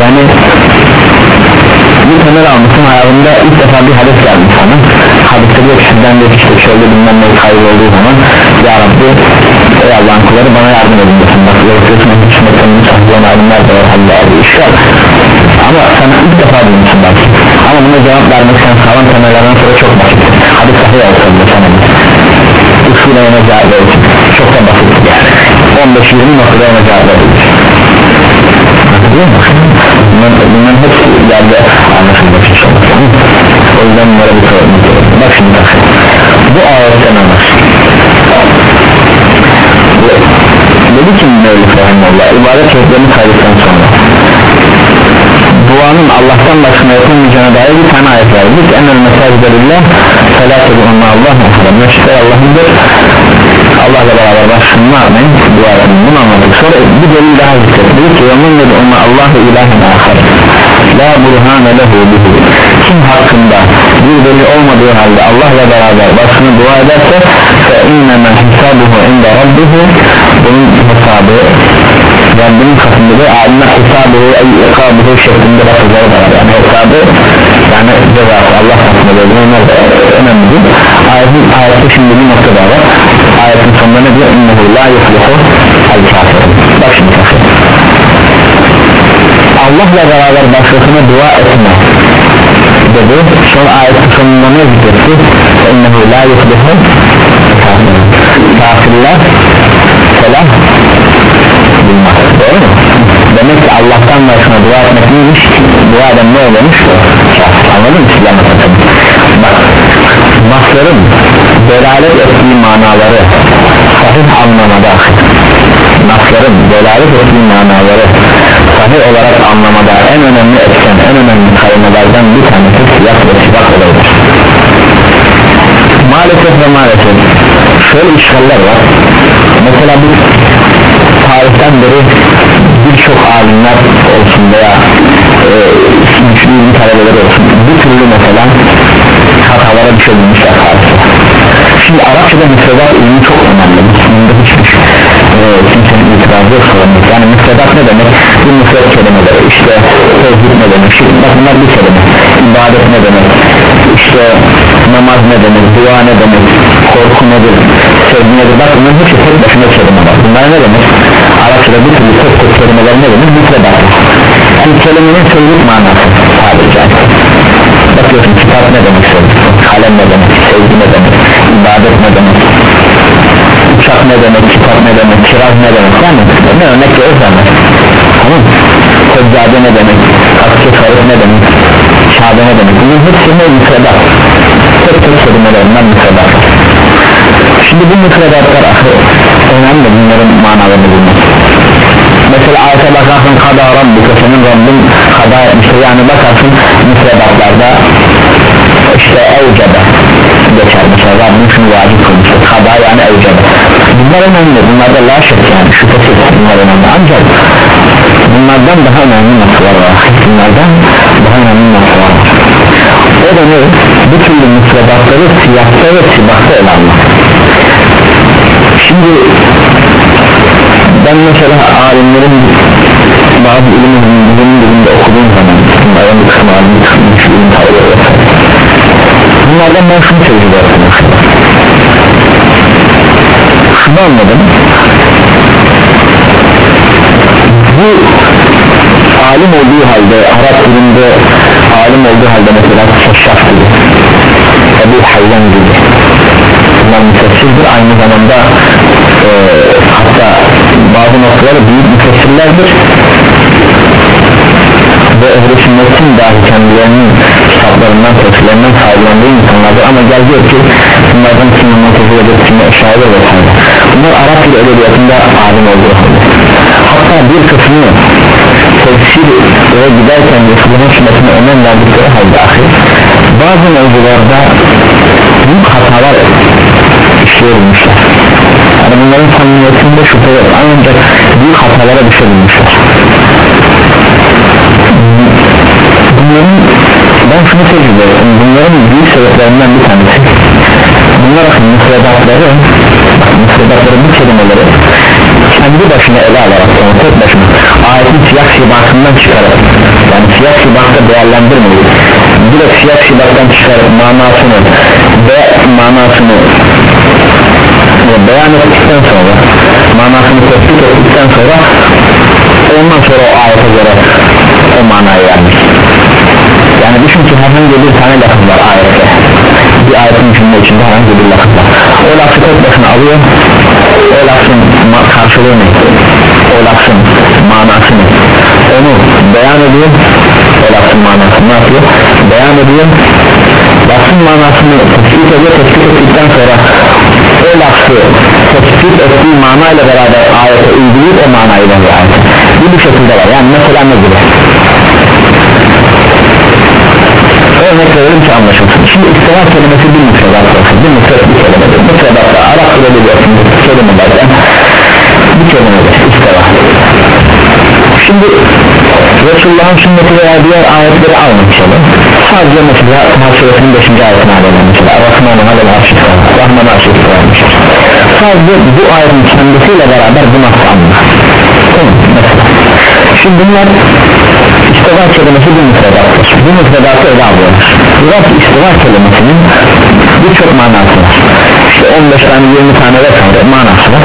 Yani bir temel almışsın hayatında ilk defa bir hadis gelmiş sana. Hadiste diyor ki sizden de işte şöyle bilmem ne kaybolduğu zaman ya Rabbi ey Allah'ın kulları bana yardım edin desin bak yoruluyorsun onun için mekanını saklayan alimler de var işgal ama sen ilk defa duymuşsun belki ama buna cevap vermek sen sağlam temellerden sonra çok basit. Hadis sahih olsa bile sana usulü ona cevap verirsin çok da basit yani. 15-20 noktada ona cevap verirsin bunların, bunların hepsi ileride anlaşılmak inşallah o yüzden bunlara bir sorumluluk bak şimdi bak. Bu ayetten anlaşılır dedi ki Mevlüt Rahimullah ibadet çocuklarını kaydıktan sonra duanın Allah'tan başına yapılmayacağına dair bir tane ayet var. Biz enel felâ tedûnna Allah muhtemelen meşitler Allah'ındır. Allah'la beraber başını amin dua edin bunu anladık sonra bir delil daha zikret dedi ki dedi ona Allah'ı ilahen ahar la burhane lehu bihi. Kim hakkında bir delil olmadığı halde Allah'la beraber başını dua ederse inneme hisabuhu inde rabbihi. Bunun hesabı Rabbinin katında da aline hesabı ey ikabuhu şeklinde var. Yani hesabı yani cevabı Allah katında da onlar da önemlidir ayetin, ayette şimdi bir nokta var. Ayetin sonunda ne diyor? İnnehu la yuflihu el kafirin bak şimdi kafir. Allah'la beraber başkasına dua etme dedi. Son ayetin sonunda ne zikretti innehu la yuflihu kafirin kafirler selam bulmaz. Doğru mu? Demek ki Allah'tan başına dua etmek neymiş? Dua eden ne olmuş? Anladın mı? Sizler bak nasların delalet ettiği manaları sahih anlamada nasların delalet ettiği manaları sahih olarak anlamada en önemli etken en önemli kaynalardan bir tanesi siyah ve sibak olayıdır. Maalesef ve maalesef şöyle işgaller var. Mesela bu tarihten beri birçok alimler olsun veya e, güçlü talebeler olsun bu türlü mesela hatalara düşebilmişler şimdi Arapçada müfredat ilmi çok önemli. Bunda hiçbir e, kimsenin itirazı yok sorumluluk yani müfredat ne demek? Bu müfredat kelimeleri işte tevhid ne demek? Şimdi bak bunlar bir kelime. İbadet ne demek işte namaz ne demek dua ne demek korku nedir sevgi nedir bak bunların hepsi tek başına kelimeler bunlar ne demek Arapçada bir türlü tek tek kelimeler ne demek müfredat yani kelimenin sözlük manası caizse bakıyorsun kitap ne demek sözlük kalem ne demek sevgi ne demek ibadet ne demek uçak ne demek kitap ne demek kiraz ne demek yani ne örnek görürsen tamam Koccade ne demek Akçe Faruk ne demek Şabe ne demek? Bunun hepsi ne? Müfredat. Tek tek kelimelerinden müfredat. Şimdi bu müfredatlar önemli bunların manalarını bilmek mesela ayete bakarsın kada rabbuka senin Rabbin kada etmiştir. Yani bakarsın müfredatlarda işte evcebe geçer mesela. Rabbin şunu vacip kılmıştır. Kada yani evcebe. Bunlar önemli. Bunlarda la şek yani. Şüphesiz. Bunlar önemli. Ancak bunlardan daha önemli nasılar var. Bunlardan nasılar var o da ne? Bu türlü müfredatları siyahta ve sibahta ele şimdi ben mesela alimlerin bazı ilim ilim dilinde okuduğum zaman bunlardan bir kısmı alim bir kısmı bir ilim tavırları bunlardan ben şunu tecrübe ettim şunu anladım. Bu alim olduğu halde Arap dilinde alim olduğu halde mesela Keşşaf gibi Ebu Hayyan gibi bunlar müfessirdir aynı zamanda e, hatta bazı noktaları büyük müfessirlerdir. Ve ehl-i sünnetin dahi kendilerinin kitaplarından tefsirlerinden sahiplendiği insanlardır. Ama gel diyor ki bunlardan kimi muteziledir kimi eşyalı vesaire bunlar Arap dil edebiyatında alim olduğu halde. Hatta bir kısmı tefsir ve giderken Resulü'nün sünnetine önem verdikleri halde ahir bazı mevzularda büyük hatalar işleyebilmişler yani bunların samimiyetinde şüphe yok. Ancak büyük hatalara düşebilmişler. Bunların ben şunu tecrübe ettim bunların büyük sebeplerinden bir tanesi bunlar müfredatları müfredatları bu kelimeleri kendi başına ele alarak yani tek başına ayetin siyah sibakından çıkarak yani siyah sibakta değerlendirmeyi direkt siyah sibaktan çıkarıp manasını ve manasını beyan ettikten sonra manasını tespit ettikten sonra ondan sonra o ayete göre o manayı vermiş yani düşün ki herhangi bir tane lafız var ayette. Bir ayetin cümle içinde herhangi bir lafız var. O lafı tek başına alıyor o lafın karşılığı ne o lafın manası ne onu beyan ediyor o lafın manasını. Ne yapıyor? Beyan ediyor lafın manasını tespit ediyor. Tespit ettikten sonra o lafı tespit ettiği manayla beraber ayete uyguluyor o manayı veriyor ayete bu bu şekilde var. Yani mesela ne gibi örnek verelim ki anlaşılsın. Şimdi istiva kelimesi bir müfredat olsun. Bir müfredat bir kelimedir müfredatta Arap dil edebiyatında kelimelerden bir kelimedir istiva şimdi Resulullah'ın sünneti veya diğer ayetleri almayalım sadece mesela Taha suresinin 5. ayetini alalım. Mesela Rahman alel arşif Rahman arşif sadece bu ayetin kendisiyle beraber bu nasıl anlar şimdi bunlar istiva kelimesi bir müfredattır bu müfredatı ele alıyorlar biraz istiva kelimesinin birçok manası var. İşte 15 tane 20 tane vesaire manası var.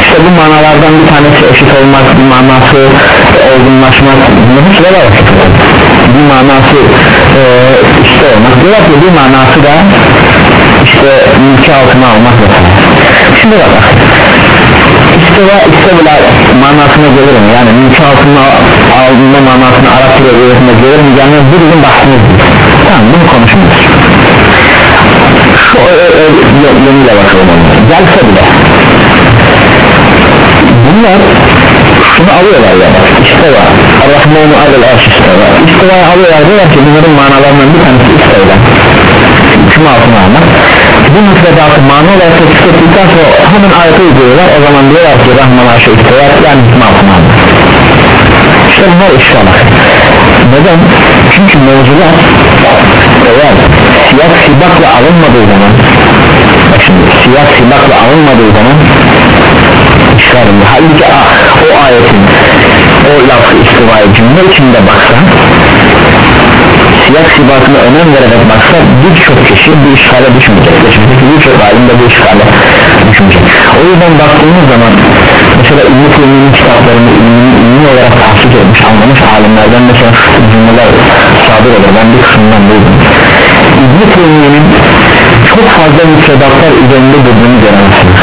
İşte bu manalardan bir tanesi eşit olmak bir manası olgunlaşmak bunların hepsi var bir manası e, işte olmak. Diyorlar ki bir manası da işte mülki altına almak vesaire. Şimdi bak istiva istiva manasına gelir yani mülki altına alma manasına Arap dili gelir mi yani bu bizim bahsimiz tamam bunu konuşmuyoruz. Şu yönüyle bakalım. Onlara gelse bile bunlar şunu alıyorlar ya istiva Rahmanu alel arş istiva istiva'yı alıyorlar. Diyorlar ki bunların manalarından bir tanesi istiva hükmü altına almak bu müfredatı mana olarak tetkik ettikten sonra hemen ayete uyguluyorlar o zaman diyorlar ki Rahman arşı istiva yani hükmü altına işte bunlar işgalak neden? çünkü mevzular eğer siyah sibakla alınmadığı zaman şimdi siyah sibakla alınmadığı zaman işgalinde halbuki ah, o ayetin o lafı istivaya cümle içinde baksa siyah sibakına önem vererek baksa birçok kişi bu işgale düşmeyecek. Çünkü birçok alim de bu işgale düşmeyecek. O yüzden baktığımız zaman mesela İbn-i Teymi'nin kitaplarını ilmi olarak tahsis etmiş anlamış alimlerden mesela cümleler sadır olur. Ben bir kısmından duydum İbn-i Teymi'nin çok fazla müfredatlar üzerinde durduğunu göremezsiniz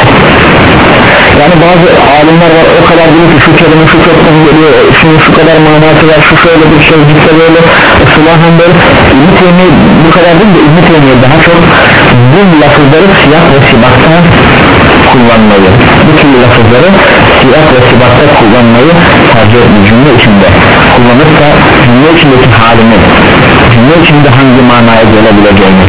yani bazı alimler var o kadar bilir ki şu kelime şu kökten geliyor şunun şu kadar manası var şu şöyle bir şey gitse böyle. Islahen böyle İbn-i Teymiye bu kadar değil de İbn-i Teymiye daha çok bu lafızları siyah ve sibakta kullanmayı bu türlü lafızları siyah ve sibakta kullanmayı tercih etmiş cümle içinde. Kullanıp da cümle içindeki halini cümle içinde hangi manaya gelebileceğini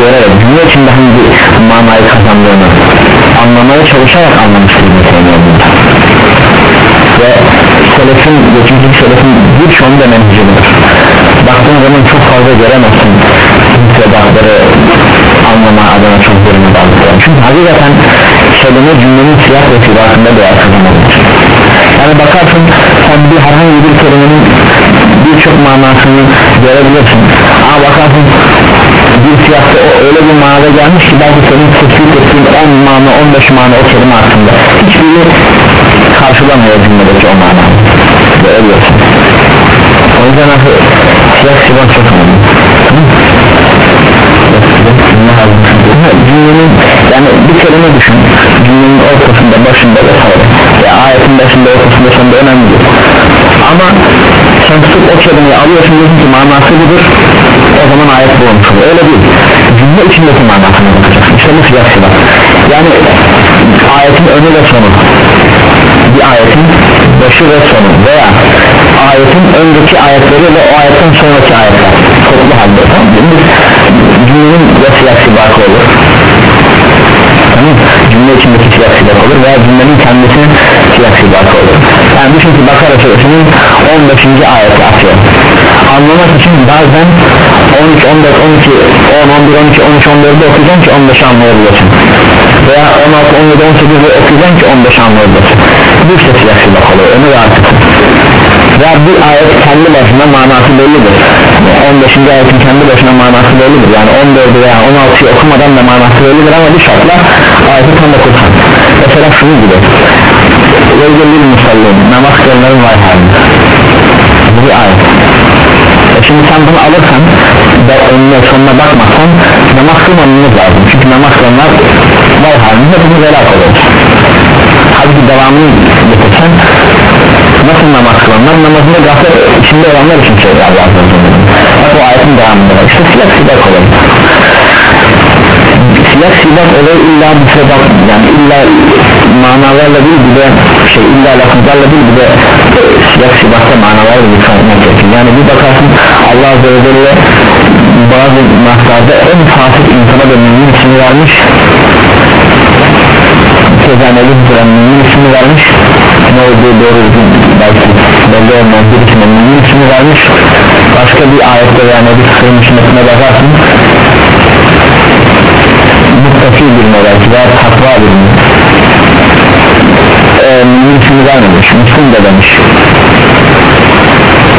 görerek cümle içinde hangi manayı kazandığını anlamaya çalışarak anlamıştır ve selefin geçmişi selefin birçoğunu da menhecilidir baktığın zaman çok fazla göremezsin müfredatları anlama adına çok yerine bağlıklar çünkü hakikaten kelime cümlenin siyah ve sibakında değer yani bakarsın sen bir herhangi bir kelimenin birçok manasını görebilirsin. Ama bakarsın siyahta o öyle bir manada gelmiş ki belki senin tespit ettiğin 10 mana 15 mana o kelime hakkında hiçbiri karşılamıyor cümledeki o mana. Böyle o yüzden artık siyah sibak çok önemli. Cümlenin yani bir kelime düşün. Cümlenin ortasında başında vesaire ya ayetin başında ortasında sonunda önemli değil ama sen tutup o kelimeyi alıyorsun diyorsun ki manası budur. O zaman ayet bu olur öyle değil. Cümle içindeki manasına bakacaksın işte bu siyah silah yani ayetin önü ve sonu. Bir ayetin başı ve sonu veya ayetin önceki ayetleri ve o ayetten sonraki ayetler. Toplu halde tamam cümlenin ya siyah sibakı olur. Tamam cümle içindeki siyah sibak olur veya cümlenin kendisinin siyah sibakı olur yani ki Bakara suresinin 15. ayeti atıyor. Anlamak için bazen 13, 14, 12, 10, 11, 12, 13, 14'de okuyacaksın ki 15 anlayabiliyorsun veya 16, 17, 18'de okuyacaksın ki 15 anlayabiliyorsun bu işte siyah sibak oluyor ve arkası veya bir ayet kendi başına manası bellidir. 15. ayetin kendi başına manası bellidir. Yani 14'ü veya 16'yı okumadan da manası bellidir ama bir şartla ayeti tam okursan mesela şunu gibi Veygelil musallin? Namaz kılanların var halinde bu bir ayet. E şimdi sen bunu alırsan ve önüne sonuna bakmazsan namaz kılmamamız lazım. Çünkü namaz kılanlar var halinde bunu velak olur halbuki devamını getirsen nasıl namaz kılanlar? Namazında gaflet içinde olanlar için söylüyor Allah Azze ve Celle bak o ayetin devamında işte siyah sibak olur siyah sibak olur illa müfredat yani illa manalarla değil bir de şey illa lafızlarla değil bir de siyah sibakta manalarla yıkanmak gerekir yani bir bakarsın Allah Azze ve Celle bazı mahtarda en fasık insana da mümin ismi vermiş. Kezaneli mümin ismi vermiş. Ne olduğu doğru belki belli olmayan birisine mümin ismi vermiş. Başka bir ayette veya nebi sıkılın içindekine bakarsın muttaki birine belki veya takva birine e, mümin ismi vermemiş müslüm de demiş.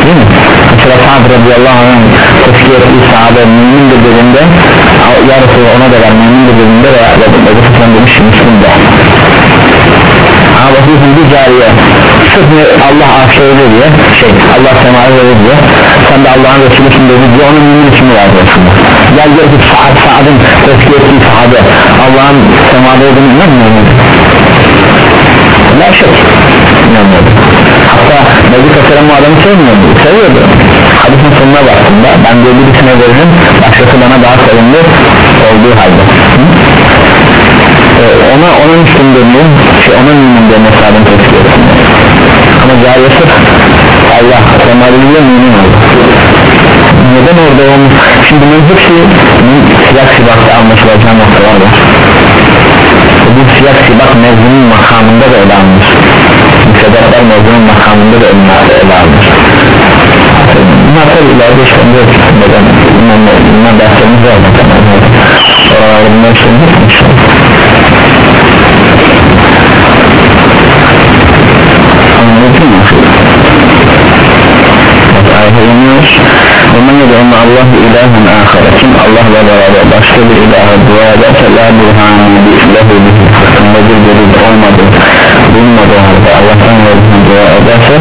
Değil mi? Mesela Sa'd radıyallahu anh tezkiye ettiği sahabe mümin de dediğinde ya Resulallah ona da ver mümin de dediğinde veya Ebu Sufyan demiş müslüm de. Ama bakıyorsun bir cariye sırf Allah aşağıda diye şey Allah semaya verir diye sen de Allah'ın Resulüsün dedi diye onun mümin ismi var Resulullah gel gel ki Sa'd Sa'd'ın tezkiye ettiği sahabe. Allah'ın semada olduğunu inanmıyor muydu? La hatta Nebi Aleyhisselam bu adamı sevmiyordu seviyordu. Hadisin sonuna baktığında ben diyor birisine veririm başkası bana daha sevimli olduğu halde. Hı? Ee, ona onun üstünlüğünü şey onun yönünde hesabını tespit etsin ama cariyesi Allah semaliliğe mümin oldu neden orada olmuş şimdi bunun hepsi siyak sibakta anlaşılacağı noktalar var. Bu siyak sibak mevzunun makamında da ele alınır. Müfedatlar mevzunun makamında da ele alınır. Bunlar tabi ileride işte neden bunlar, bunlar derslerimiz var. Oralarda bunlar şimdi anladın mı? ayete iniyoruz ومن يدعون الله إلها آخر kim Allah'la beraber başka bir ilaha dua ederse la burhane lehu bihi hakkındadır delil olmadı bulunmadığı halde Allah'tan verdiğine dua ederse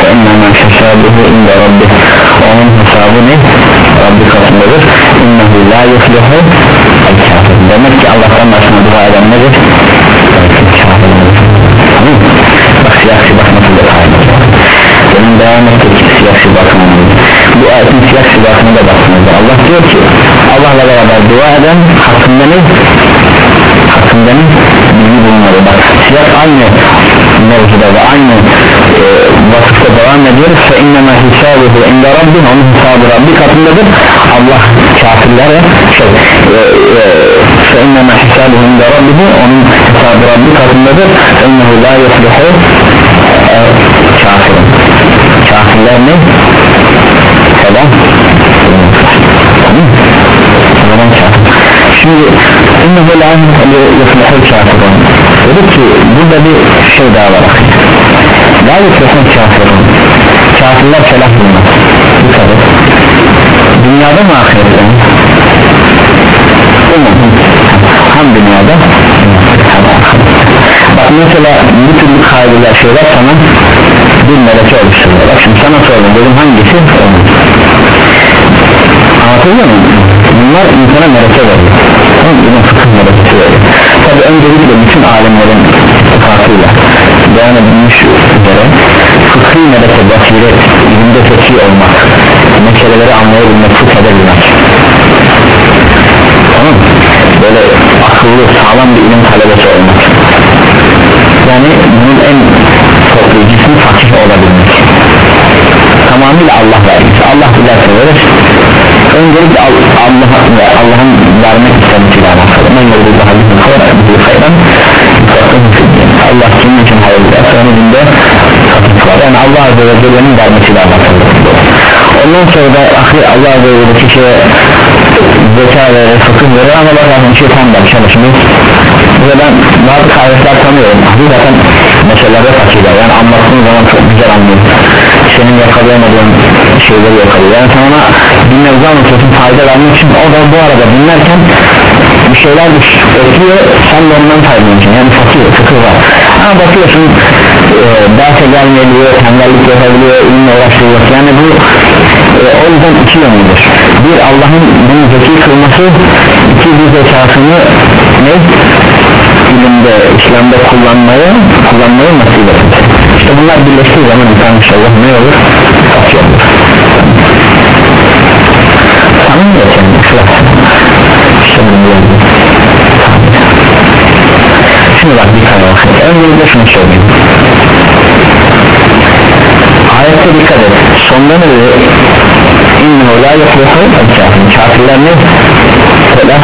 فَاِنَّمَا حِسَابُهُ اِنْدَ رَبِّهِ onun hesabı ne? Rabbi katındadır اِنَّهُ لَا يُفْلِحُ demek ki Allah'tan başına dua eden nedir? bak siyasi bak nasıl da benim devam ettik siyasi bakımını bu ayetin siyasi bakımına da bakmıyordu Allah diyor ki Allah'la beraber dua eden hakkında ne? hakkında ne? bilgi bulunmadı bak siyas aynı mevzuda ve aynı e, vakıfta devam ediyoruz fe innema hisabuhu inde rabbin onun hesabı Rabbi katındadır Allah kafirlere şey e, e, fe innema hisabuhu inde rabbihi onun hesabı Rabbi katındadır ennehu la yuflihu e, kafirin kafirler ne? Selam kafir şimdi innehu la yuflihu kafirin dedi ki burada bir şey daha var. La yuflihu kafirin kafirler felah bulmaz. Bu kadar. Dünyada mı ahirette mi? hem dünyada. Bak mesela bu türlü kaydılar şeyler sana bir meleke oluşturuyor bak şimdi sana sordum. Dedim hangisi? Anlatabiliyor muyum? Bunlar insana meleke veriyor. Tamam mı fıkıh melekesi veriyor. Tabi öncelikle bütün alemlerin farkıyla beyan edilmiş üzere fıkhi meleke basiret ilimde fıkhi olmak meseleleri anlayabilmek fıkh edebilmek tamam böyle akıllı sağlam bir ilim talebesi olmak. Yani bunun en toplayıcısı fakir olabilmek. Tamamıyla Allah vermiş. Allah dilerse verir öncelikle Allah'ın Allah vermek istemesiyle alakalı men yolda daha bizim hayran hayran Allah kimin için hayır dilerse onun var yani Allah Azze ve Celle'nin vermesiyle alakalı ondan sonra da ahir Allah Azze ve Celle kişiye zeka verir, fıkıh verir ama bazen şeytan da çalışmıyor ve ben bazı kayıtlar tanıyorum. Zaten meselelerde fakirler yani anlattığın zaman çok güzel anlıyor senin yakalayamadığın şeyleri yakalıyor. Yani sen ona bir mevzu anlatıyorsun fayda vermek için. O da bu arada dinlerken bir şeyler ekliyor sen de ondan faydalanıyorsun. Yani fakir fıkıh var. Ama bakıyorsun e, derse gelmeyebiliyor tembellik yapabiliyor ilimle uğraştırıyor yani bu e, o yüzden iki yönüdür bir Allah'ın bunu zeki kılması iki bir zekasını ne? İlimde İslam'da kullanmayı kullanmayı nasip etsin işte bunlar birleştiği zaman insan inşallah ne olur? Fakir olur tamam mı efendim işte bunu şimdi bak bir tane bakın öncelikle şunu söyleyeyim. Ayette dikkat et. Sonda ne innehu la yuflihu kafir kafirler ne? felah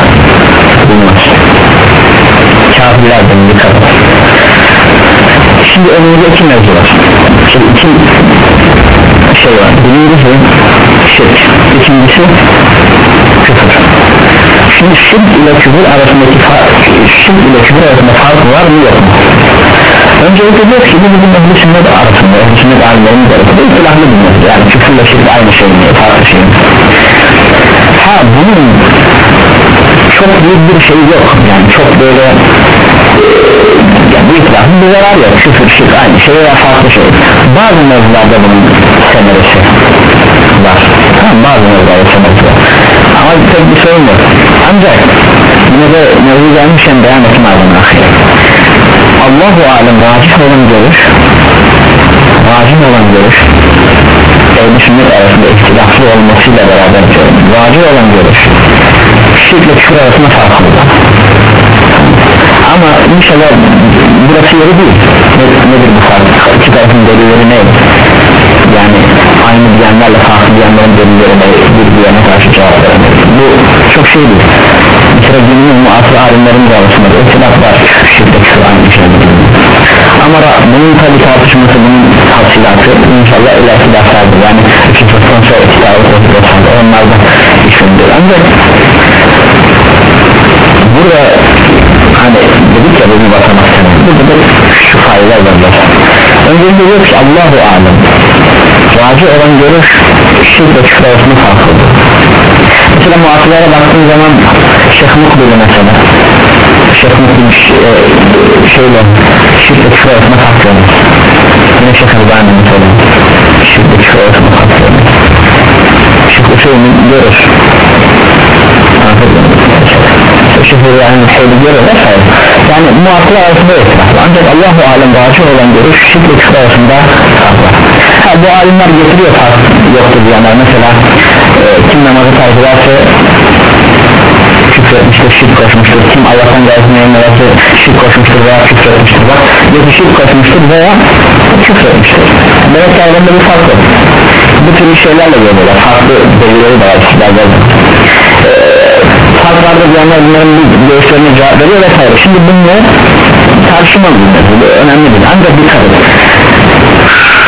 bulmaz kafirlerden dikkat et şimdi önümüzde iki mevzu var. Şimdi iki şey var. Birincisi şirk. İkincisi küfür. Şimdi şirk ile küfür arasındaki fark şirk ile küfür arasında fark var mı yok mu öncelikle diyor ki bu bizim ehl-i sünnet arasında ehl-i sünnet alimlerimiz arasında ihtilaflı bir mevzu yani küfürle şirk aynı şey mi farklı şey mi? Ha bunun çok büyük bir şey yok. Yani çok böyle yani bu itirafın bir zarar yok. Küfür şirk aynı şey veya farklı şey. Bazı mevzularda bunun semeresi var. Tamam bazı mevzularda semeresi var. Ama tek bir sorun yok. Ancak yine de mevzu gelmişken beyan etme adına Allahu alem vacip olan görüş vacip olan görüş ehl sünnet arasında ihtilaflı olmasıyla beraber vacip olan görüş şirkle küfür arasında farklı ama inşallah burası yeri değil. Nedir bu fark? İki tarafın delilleri ne? Yani aynı diyenlerle farklı diyenlerin delillerine bir diyene karşı cevap veremeyiz. Bu çok şey değil mesela günümüz muasır alimlerimiz arasında da ihtilaf var. Küfür aynı şey ama bunun tabi tartışması bunun tafsilatı inşallah ileriki derslerde yani iki fırsattan sonra kitabı onlardan düşündür ancak burada hani dedik ya bunu basamak burada da şu faydalar var. Öncelikle diyor ki Allahu Alem Raci olan görüş şirk ve küfür arasında farklıdır mesela muasırlara baktığın zaman Şeyh Mukbil'i mesela. Şeyh Mukbil e, şeyle şirk ve küfür arasında farklıdır yine Şeyh Elbani mesela. Şirk ve küfür arasında farklıdır Şeyh Hüseyin görür. Şüpheli yani şeyde görür vesaire yani muakla arasında itiraf ancak Allahu alem raci olan görüş şirk ve küfür arasında ha, bu alimler getiriyor fark yoktur diyenler mesela e, kim namazı terk ederse küfretmiştir, şirk koşmuştur. Kim Allah'tan gayetini yayınlarsa şirk koşmuştur veya küfretmiştir. Bak ya şirk koşmuştur veya küfretmiştir. Demek ki aralarında bir fark yok. Bu tür şeylerle görüyorlar. Farklı delilleri de var sizlerden farklarda diyenler bunların görüşlerine cevap veriyor vesaire. Şimdi bunlar tartışmalı bu önemli değil ancak dikkat edin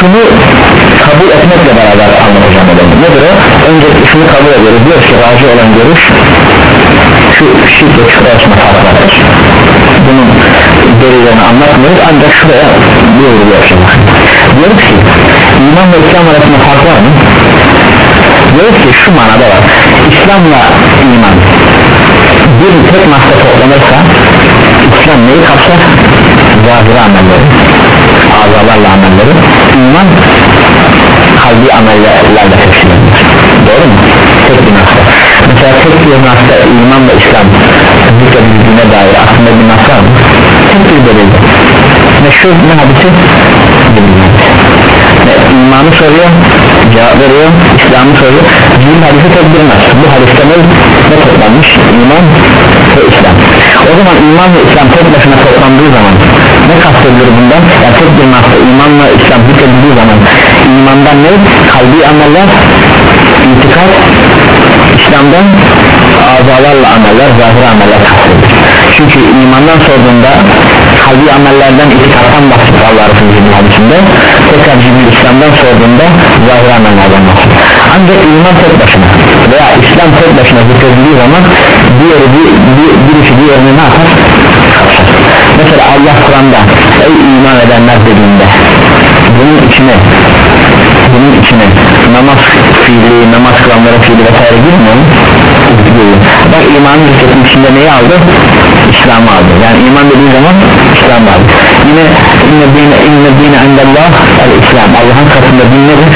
şunu kabul etmekle beraber anlatacağım adamı. Nedir o? öncelikle şunu kabul ediyoruz. Diyor ki raci olan görüş şu şirk ve küfür arasında fark vardır bunun delillerini anlatmıyoruz. Ancak şuraya bir vurgu yapacağım diyoruz ki iman ve İslam arasında fark var mı? diyoruz ki şu manada var. İslam'la iman bir tek mahsa toplanırsa İslam neyi kapsar? zahiri amelleri azalarla amelleri iman kalbi amellerle tefsir edilir doğru mu? tek bir mahsa mesela tek bir mahsa iman ve İslam zikredildiğine dair aslında bir mahsa mı? tek bir delildir meşhur ne hadisi? imanı soruyor cevap veriyor İslam'ı soruyor din hadisi tek bir nas bu hadiste ne, ne toplanmış iman ve İslam. O zaman iman ve İslam tek başına toplandığı zaman ne kastedilir bundan? Yani tek bir nasla imanla İslam zikredildiği zaman imandan ne? Kalbi ameller itikat İslam'dan azalarla ameller zahir ameller kastedilir. Çünkü imandan sorduğunda kalbi amellerden itikattan bahsetti Allah Resulü'nün hadisinde. Tekrar Cibril İslam'dan sorduğunda zahir amellerden bahsetti ancak iman tek başına İslam tek başına zikredildiği zaman diğeri bir, bir, birisi diğerini ne yapar? mesela Allah Kur'an'da ey iman edenler dediğinde bunun içine bunun içine namaz fiili, namaz kılanların fiili vesaire girmiyor mu? bak imanın zikretin içinde neyi aldı? İslam'ı aldı yani iman dediği zaman İslam aldı yine inne dine inne dine endallah el İslam Allah'ın katında din nedir?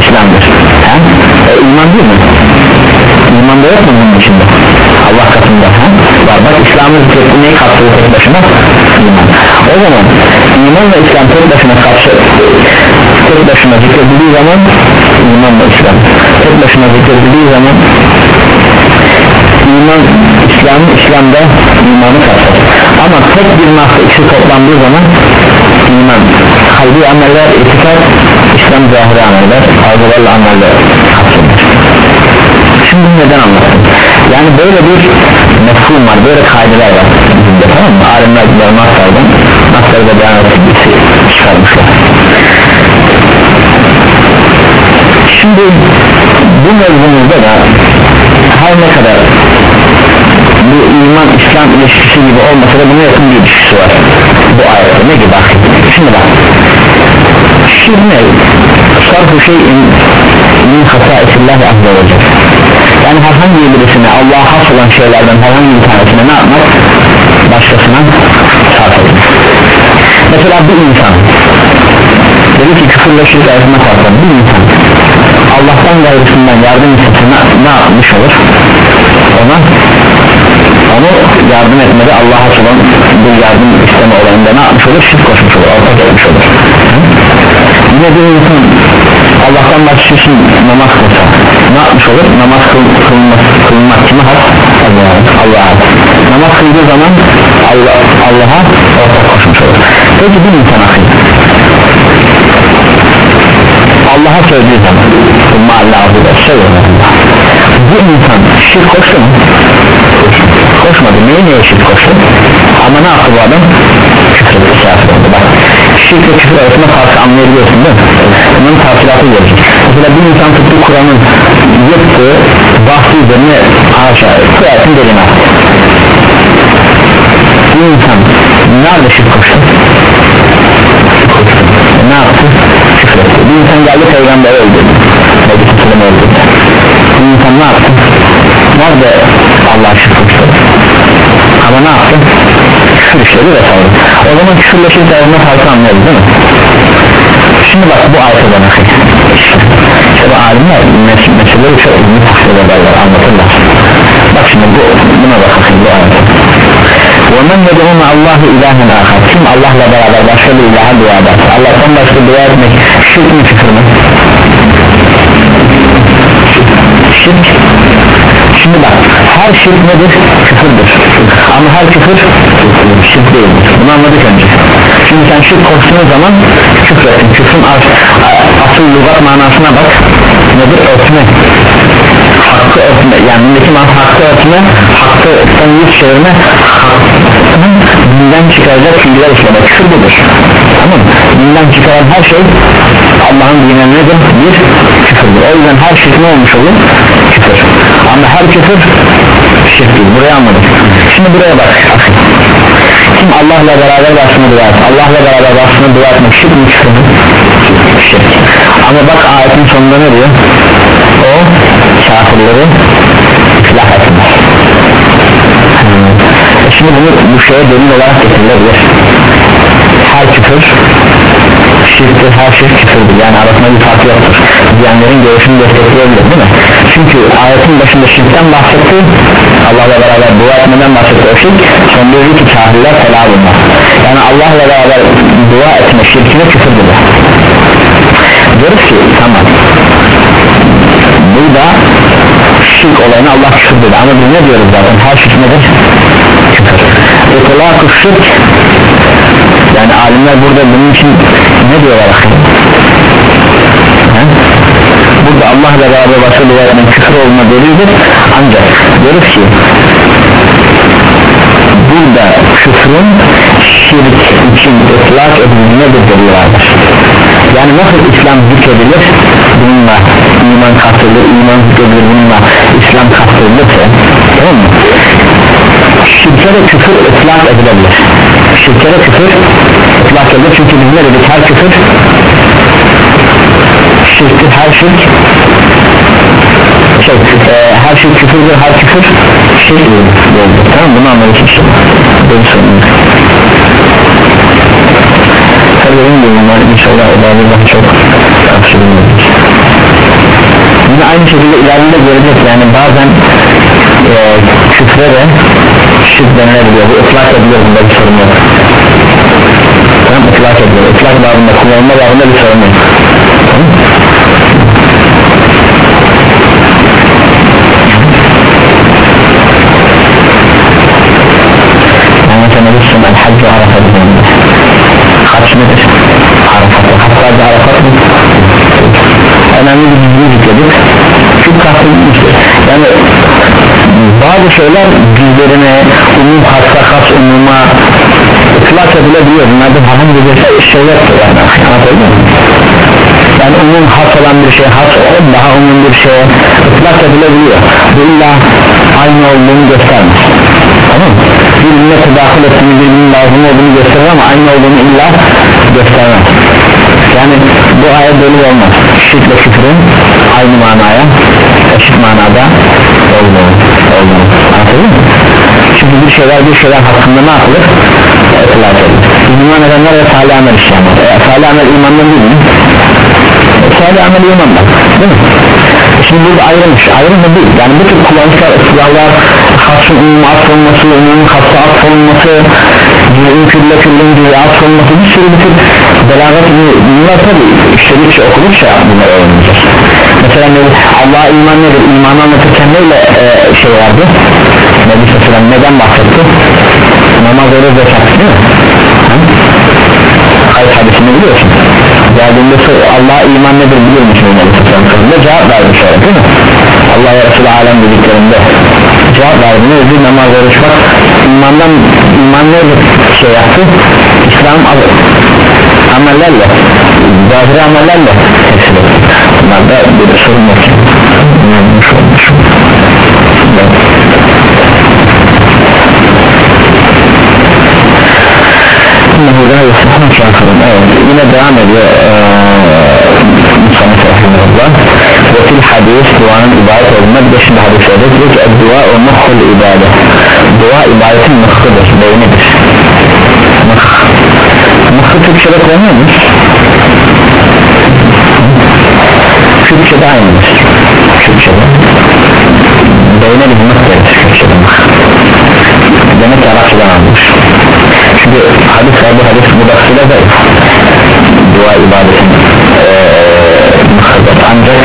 İslam'dır ha? E, iman değil mi? İman da yok mu bunun içinde? Allah katında ha? var. Bak İslam'ın zikretin neyi kapsıyor tek başına? iman. O zaman iman ve İslam tek başına kapsıyor. Tek başına zikredildiği zaman iman ve İslam. Tek başına zikredildiği zaman iman İslam İslam'da imanı kapsar ama tek bir nasıl ikisi toplandığı zaman iman. Kalbi ameller itikad İslam zahiri ameller arzularla ameller şimdi neden anlattım? Yani böyle bir mefhum var böyle kaydeler var. Bizde tamam mı? Alimler bunları naslardan naslarda beyan ettikisi çıkarmışlar. Şimdi bu mevzumuzda da her ne kadar bu iman İslam ilişkisi gibi olmasa da buna yakın bir ilişkisi var. Bu ayette. Ne gibi? Şimdi bak. Şirk ne sarfu şeyin min hasaisillah azze ve celle yani herhangi birisine Allah'a has olan şeylerden herhangi bir tanesine ne yapmak? Başkasına sarf etmek. Mesela bir insan dedi ki küfürle şirk arasında fark var bir insan Allah'tan gayrısından yardım istese ne, ne yapmış olur? Ona onu yardım etmede Allah'a olan bu yardım isteme olayında ne yapmış olur? Şirk koşmuş olur ortak etmiş olur. Yine bir insan Allah'tan başka için namaz kılsa ne yapmış olur? Namaz kıl, kılmak, kılmak kime has? Allah'a Allah namaz kıldığı zaman Allah Allah'a ortak koşmuş olur. Peki bir insan akıl. Allah'a söylediği zaman Allah'u da bu insan şirk koştu mu? Koşmadı niye niye şirk koştu? ama ne yaptı bu adam? küfür kafir oldu bak şirk ve küfür arasında farkı anlayabiliyorsun değil mi? bunun tafsilatı gelecek mesela bir insan tuttu Kur'an'ın yıktığı bahsi üzerine haşa kıyarsın derine attı bir insan nerede şirk koştu? ne yaptı? küfür etti bir insan geldi peygamberi öldürdü Peygamber öldürdü bir insan ne yaptı? nerede Allah şirk koştu? ama ne yaptı? küfür işledi ve savurdu o zaman küfürle şirk arasında farkı anlıyoruz değil mi? şimdi bak bu ayete bana işte bu alimler mes meseleleri çok uzun tahsil ederler anlatırlar bak şimdi bu, buna bakalım bu ayete وَمَنْ يَدْعُونَ اللّٰهِ اِلٰهًا آخر Kim Allah'la beraber başka bir ilaha dua ederse Allah'tan başka dua etmek şirk mi küfür mü? Şirk Şimdi bak her şirk nedir? Küfürdür. Ama her küfür şirk değildir Bunu anladık önce. Şimdi sen şirk koştuğun zaman küfrettin. Küfrün asıl lügat manasına bak. Nedir? Örtme. Hakkı örtme. Yani bundaki man hakkı örtme Hakkı sen yüz çevirme Dinden çıkaracak fiiller işlemek Küfür budur. Tamam Dinden çıkaran her şey Allah'ın dinine nedir? Bir küfürdür. O yüzden her şirk ne olmuş olur? Küfür Ama her küfür şirk değil. Burayı anladık Şimdi buraya bak. Kim Allah'la beraber başını dua etsin. Allah'la beraber başını dua etmek şirk mi? Şirk. Ama bak ayetin sonunda ne diyor? O kafirleri ıslah etmez hmm. Şimdi bunu bu şeye delil olarak getirilebilir. Her küfür şirktir her şirk küfürdür yani arasında bir fark yoktur. Diyenlerin görüşünü destekleyebilir değil mi? Çünkü ayetin başında şirkten bahsetti. Allah'la beraber dua etmeden bahsetti. O şirk son dedi ki kafirler fela bulmaz yani Allah'la beraber dua etme şirkine küfürdür diyoruz ki tamam. Burada şirk olayını Allah küfür dedi. Ama biz ne diyoruz zaten? Her şirk nedir? küfür. İtilak şirk yani alimler burada bunun için ne diyorlar burada Allah ile beraber başka etmen küfür olma delildir ancak diyoruz ki burada küfrün şirk için ıtlak edildiğine bir delil yani nasıl İslam zikredilir bununla iman kastedilir iman zikredilir bununla İslam kastedilirse tamam mı? Şirke de küfür ıtlak edilebilir şirke de küfür ıtlak edilir çünkü biz ne dedik her küfür. Şirktir her şirk. Şey e, her şey küfürdür her küfür şirk. Değildir tamam bunu anladık işte böyle sorun tabi benim de bunlar inşallah Allah çok tavsiyelim yine aynı şekilde ileride göreceğiz yani bazen e, küfre de şirk denilebiliyor bu ıtlak ediliyor bunda bir sorun yok tamam ıtlak ediliyor ıtlak bağında kullanma bağında bir sorun yok. Anlatamamışsın el haccı arafat Hac nedir? Arafat. Hatta arafat yani bazı şeyler cüzlerine umum hassa has umuma ıtlak edilebiliyor. Bunlarda hanım gibi şeyler yani. Anlatabiliyor muyum? yani umum has olan bir şey has daha umum bir şeye ıtlak edilebiliyor. Bu illa aynı olduğunu göstermez tamam mı? birbirine tedakül ettiğini birbirinin lazım olduğunu gösterir ama aynı olduğunu illa göstermez. Yani bu ayet delil olmaz. Şirkle küfrün aynı manaya eşit manada olmuyor olmuyor anladın mı? Çünkü bir şeyler bir şeyler hakkında ne yapılır? Etlak edilir iman edenler ve salih amel işlemez e, salih amel imandan değil mi? salih amel imandan değil mi? şimdi burada ayrılmış ayrılma değil yani bu tür kullanışlar ıslahlar hasın umum atfolması umum hassa atfolması cüzün külle küllün cüzü atfolması bir sürü bir tür belagat bunlar tabi işledikçe okudukça bunlar öğreneceğiz mesela Allah'a iman nedir? İmanı anlatırken neyle e, şey vardı? Nebi Sallam neden bahsetti? Namaz öyle zekat değil mi? Hayır hadisini biliyorsun. Geldiğinde Allah'a iman nedir bilir misin? Nebi Sallam ne cevap vermiş öyle değil mi? Allah ve Resulü alem dediklerinde cevap verdiğinde özür namaz oruç bak imandan iman ne şey yaptı İslam amellerle zahiri amellerle tesir etti bunlarda bir sorun yok. Yanlış olmuş evet. Yine devam ediyor Musammet Rahimullah ve fil hadis duanın ibadet olduğunda bir de şimdi hadislerde diyor ki dua o muhul ibadet dua ibadetin mıhkıdır beynidir mıh mıhkı Türkçe'de kullanıyor muyuz? Türkçe'de aynıdır Türkçe'de beyne bir mıh deriz Türkçe'de mıh demek ki Arapçadan almış çünkü hadis var bu hadis bu da zayıf dua ibadetin mıhkıdır ancak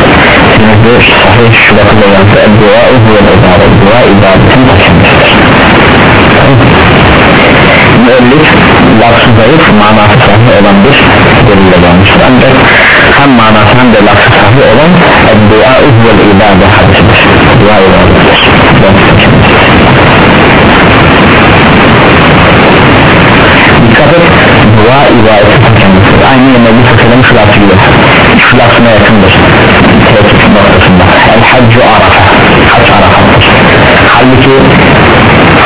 Şimdi sahih şu bakımda yazdı. Dua huvel ibadet dua ibadetin ta kendisidir müellif lafzı zayıf manası sahih olan bir delille gelmiştir. Ancak hem manası hem de lafzı sahih olan dua huvel ibadet hadisidir. Dua ibadettir dikkat et dua ibadeti kendisidir aynı Nebi Sallam şu lafı gibi. Şu lafına yakındır el haccu arafa. Hac arafattır halbuki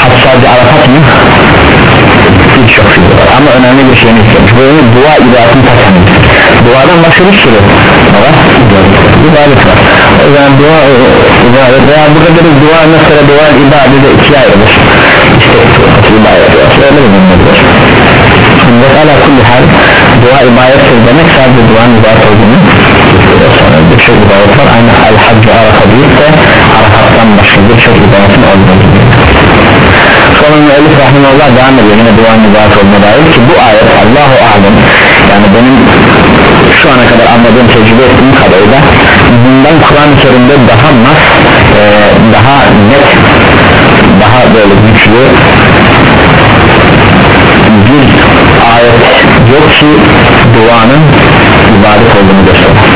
hac sadece arafat mı? birçok şey var ama önemli bir şeyini istemiş bu yönü dua ibadetini takanıdır duadan başka bir sürü var ibadet var. O zaman dua ibadet veya burada bir dua mesela dua ibadet de ikiye ayrılır. İstek ibadet öyle mi bulunabilir ve ala kulli hal dua ibadettir demek sadece duanın ibadet olduğunu sonra birçok ibadet var aynı el haccı arafa deyip de arafattan başka birçok ibadetin olduğunu sonra müellif rahimullah devam ediyor. Yine duanın ibadet olduğuna dair ki bu ayet Allahu alem yani benim şu ana kadar anladığım tecrübe ettiğim kadarıyla bundan Kur'an-ı Kerim'de daha nas e, daha net daha böyle güçlü bir ayet yok ki duanın ibadet olduğunu gösterir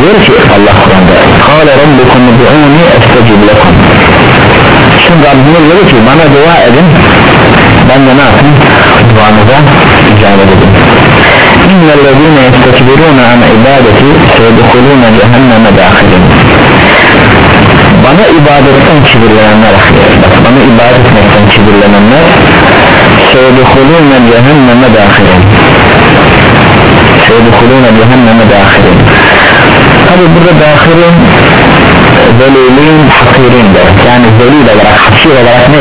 diyor ki Allah Kur'an'da Kale Rabbukum du'uni estecib lekum. Şimdi Rabbimiz diyor ki bana dua edin ben de ne yapayım? Duanıza icabet edin İnnellezine yestekbiruna an ibadeti seydekuluna cehenneme dahilin bana ibadetten kibirlenenler bak bana ibadet etmekten kibirlenenler seydekuluna cehenneme dahilin seydekuluna cehenneme dahilin tabi burada dahilin zelilin hakirin de yani zelil olarak hakir olarak ne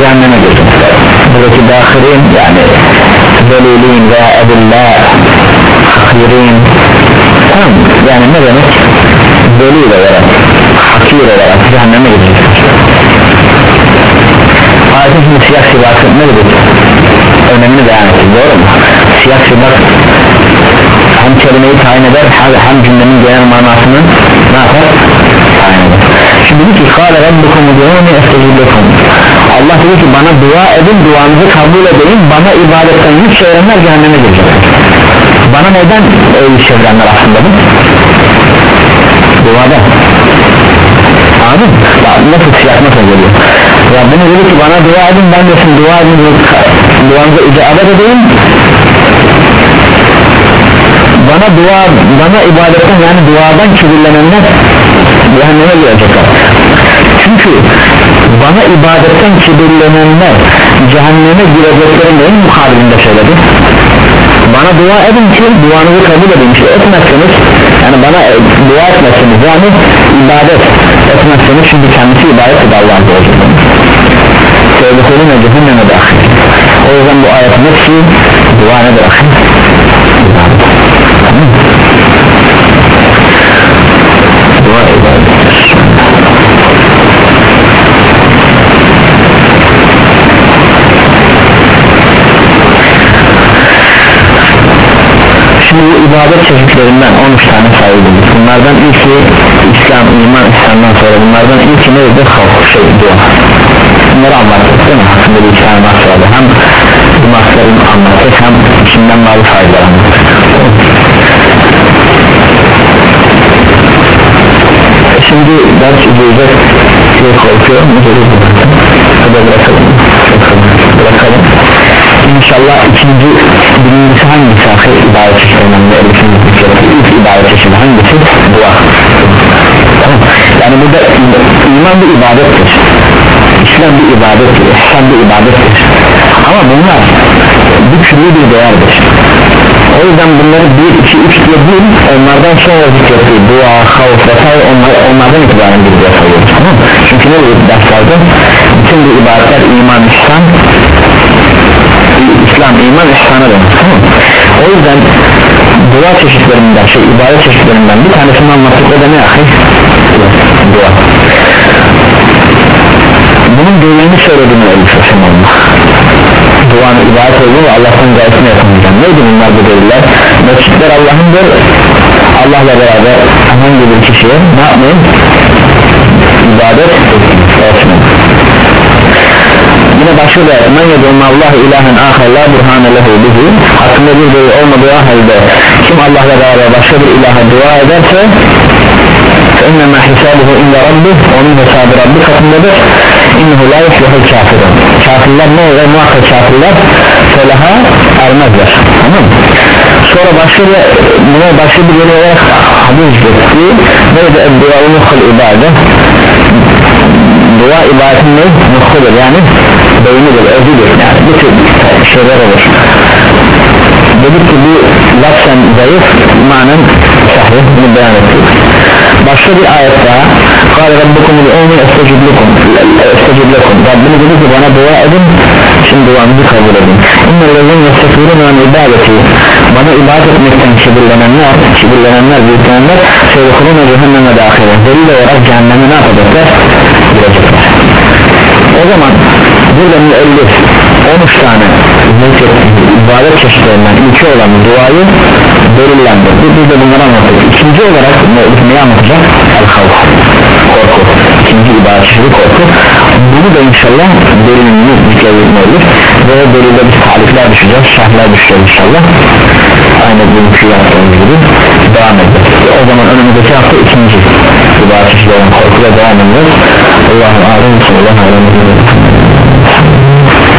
cehenneme girecekler buradaki dahilin yani zelilin veya edillah hakirin tamam yani ne demek zelil olarak hakir olarak cehenneme girecekler ayetin şimdi siyah sibası ne dedik önemini beyan ettik doğru mu siyah sibas bir kelimeyi tayin eder. Her, hem cümlenin genel manasını ne yapar? tayin eder. Şimdi diyor ki kâle rabbukum udûni esteciblekum Allah diyor ki bana dua edin duanızı kabul edeyim bana ibadetten yüz çevirenler cehenneme girecek. Bana neden yüz çevirenler aslında bu? duada. Anladın nasıl siyah nasıl geliyor Rabbimiz dedi ki bana dua edin ben de şimdi dua edin duanıza icabet edeyim bana dua bana ibadetten yani duadan kibirlenenler cehenneme girecekler çünkü bana ibadetten kibirlenenler cehenneme gireceklerin neyin mukabilinde söyledi bana dua edin ki duanızı kabul edin işte etmezseniz yani bana e, dua etmezseniz yani ibadet etmezseniz çünkü kendisi ibadet eder Allah Azze ve Celle Sevdikoluna cehenneme dahil o yüzden bu ayetin hepsi dua nedir? akıl bu ibadet çeşitlerinden 13 tane sayılır bunlardan ilki İslam, iman, İslam'dan sonra bunlardan ilki neydi? Havf, şey, dua. Bunları anlattık değil mi? Hakkında bir iki tane mas vardı. Hem bu masların anlattık hem içinden bazı faydalar anlattık. Şimdi ders izleyecek diye korkuyorum. Üzeri bırakalım bırakalım bırakalım İnşallah ikinci birincisi hangisi ahir ibadet çeşitlerinden de ilk ibadet çeşidi hangisi? Dua. Tamam. yani burada iman bir ibadettir. İslam bir ibadettir. İslam bir ibadettir. Ama bunlar bir türlü bir değerdir. O yüzden bunları 1, 2, 3 diye değil onlardan sonra zikrettiği dua, havf vesaire onlar, onlardan itibaren bir diye sayıyoruz. Tamam. Çünkü ne diyor derslerde? Bütün bu ibadetler iman, İslam, iman, ihsana dönür tamam o yüzden dua çeşitlerinden, şey ibadet çeşitlerinden bir tanesini anlattık o da ne ahi? dua. Bunun delilini söylediğini ölmüş Allah duanı ibadet olduğu ve Allah'tan gayetini yapamayacağım. Neydi bunlar bu deliller? Mescitler Allah'ındır. Allah'la beraber herhangi bir kişiye ne yapmayın? İbadet etsin yine başka bir ayet men yedulma Allah ilahen ahir la burhane lehu bihi hakkında bir delil olmadığı halde kim Allah'la beraber başka bir ilaha dua ederse فإنما حسابه عند ربه onun hesabı Rabbi katındadır innehu la yuflihul kafirun kafirler ne olur muhakkak kafirler felaha ermezler tamam mı? sonra başka bir buna başka bir yeri olarak hadis etti neydi dua muhul ibadet dua ibadetin ne? muhulur yani beynidir, özüdür yani bu tür şeyler olur dedik ki bu lafzen zayıf manen sahih bunu beyan ettik başka bir ayet daha قال ربكم الأولي استجب لكم استجب لكم Rabbiniz dedi ki bana dua edin şimdi duanızı kabul edin İnnellezin yestekbirun an ibadeti bana ibadet etmekten kibirlenenler kibirlenenler büyüklenenler sevdikulun cehenneme dahil delil olarak cehenneme ne yapacaklar girecekler o zaman burada müellif 13 tane. İbadet çeşitlerinden ilki olan duayı delillendirdi biz de bunları anlattık. İkinci olarak müellif neyi anlatacak? el-havf korku. İkinci ibadet çeşidi korku. Bunu da inşallah delilini zikredin müellif ve delilde biz tarifler düşeceğiz şerhler düşeceğiz inşallah. Aynı bugünkü yaptığımız gibi devam edeceğiz o zaman önümüzdeki hafta ikinci ibadet çeşidi olan korku ve devam edeceğiz Allah'ın alem sallallahu aleyhi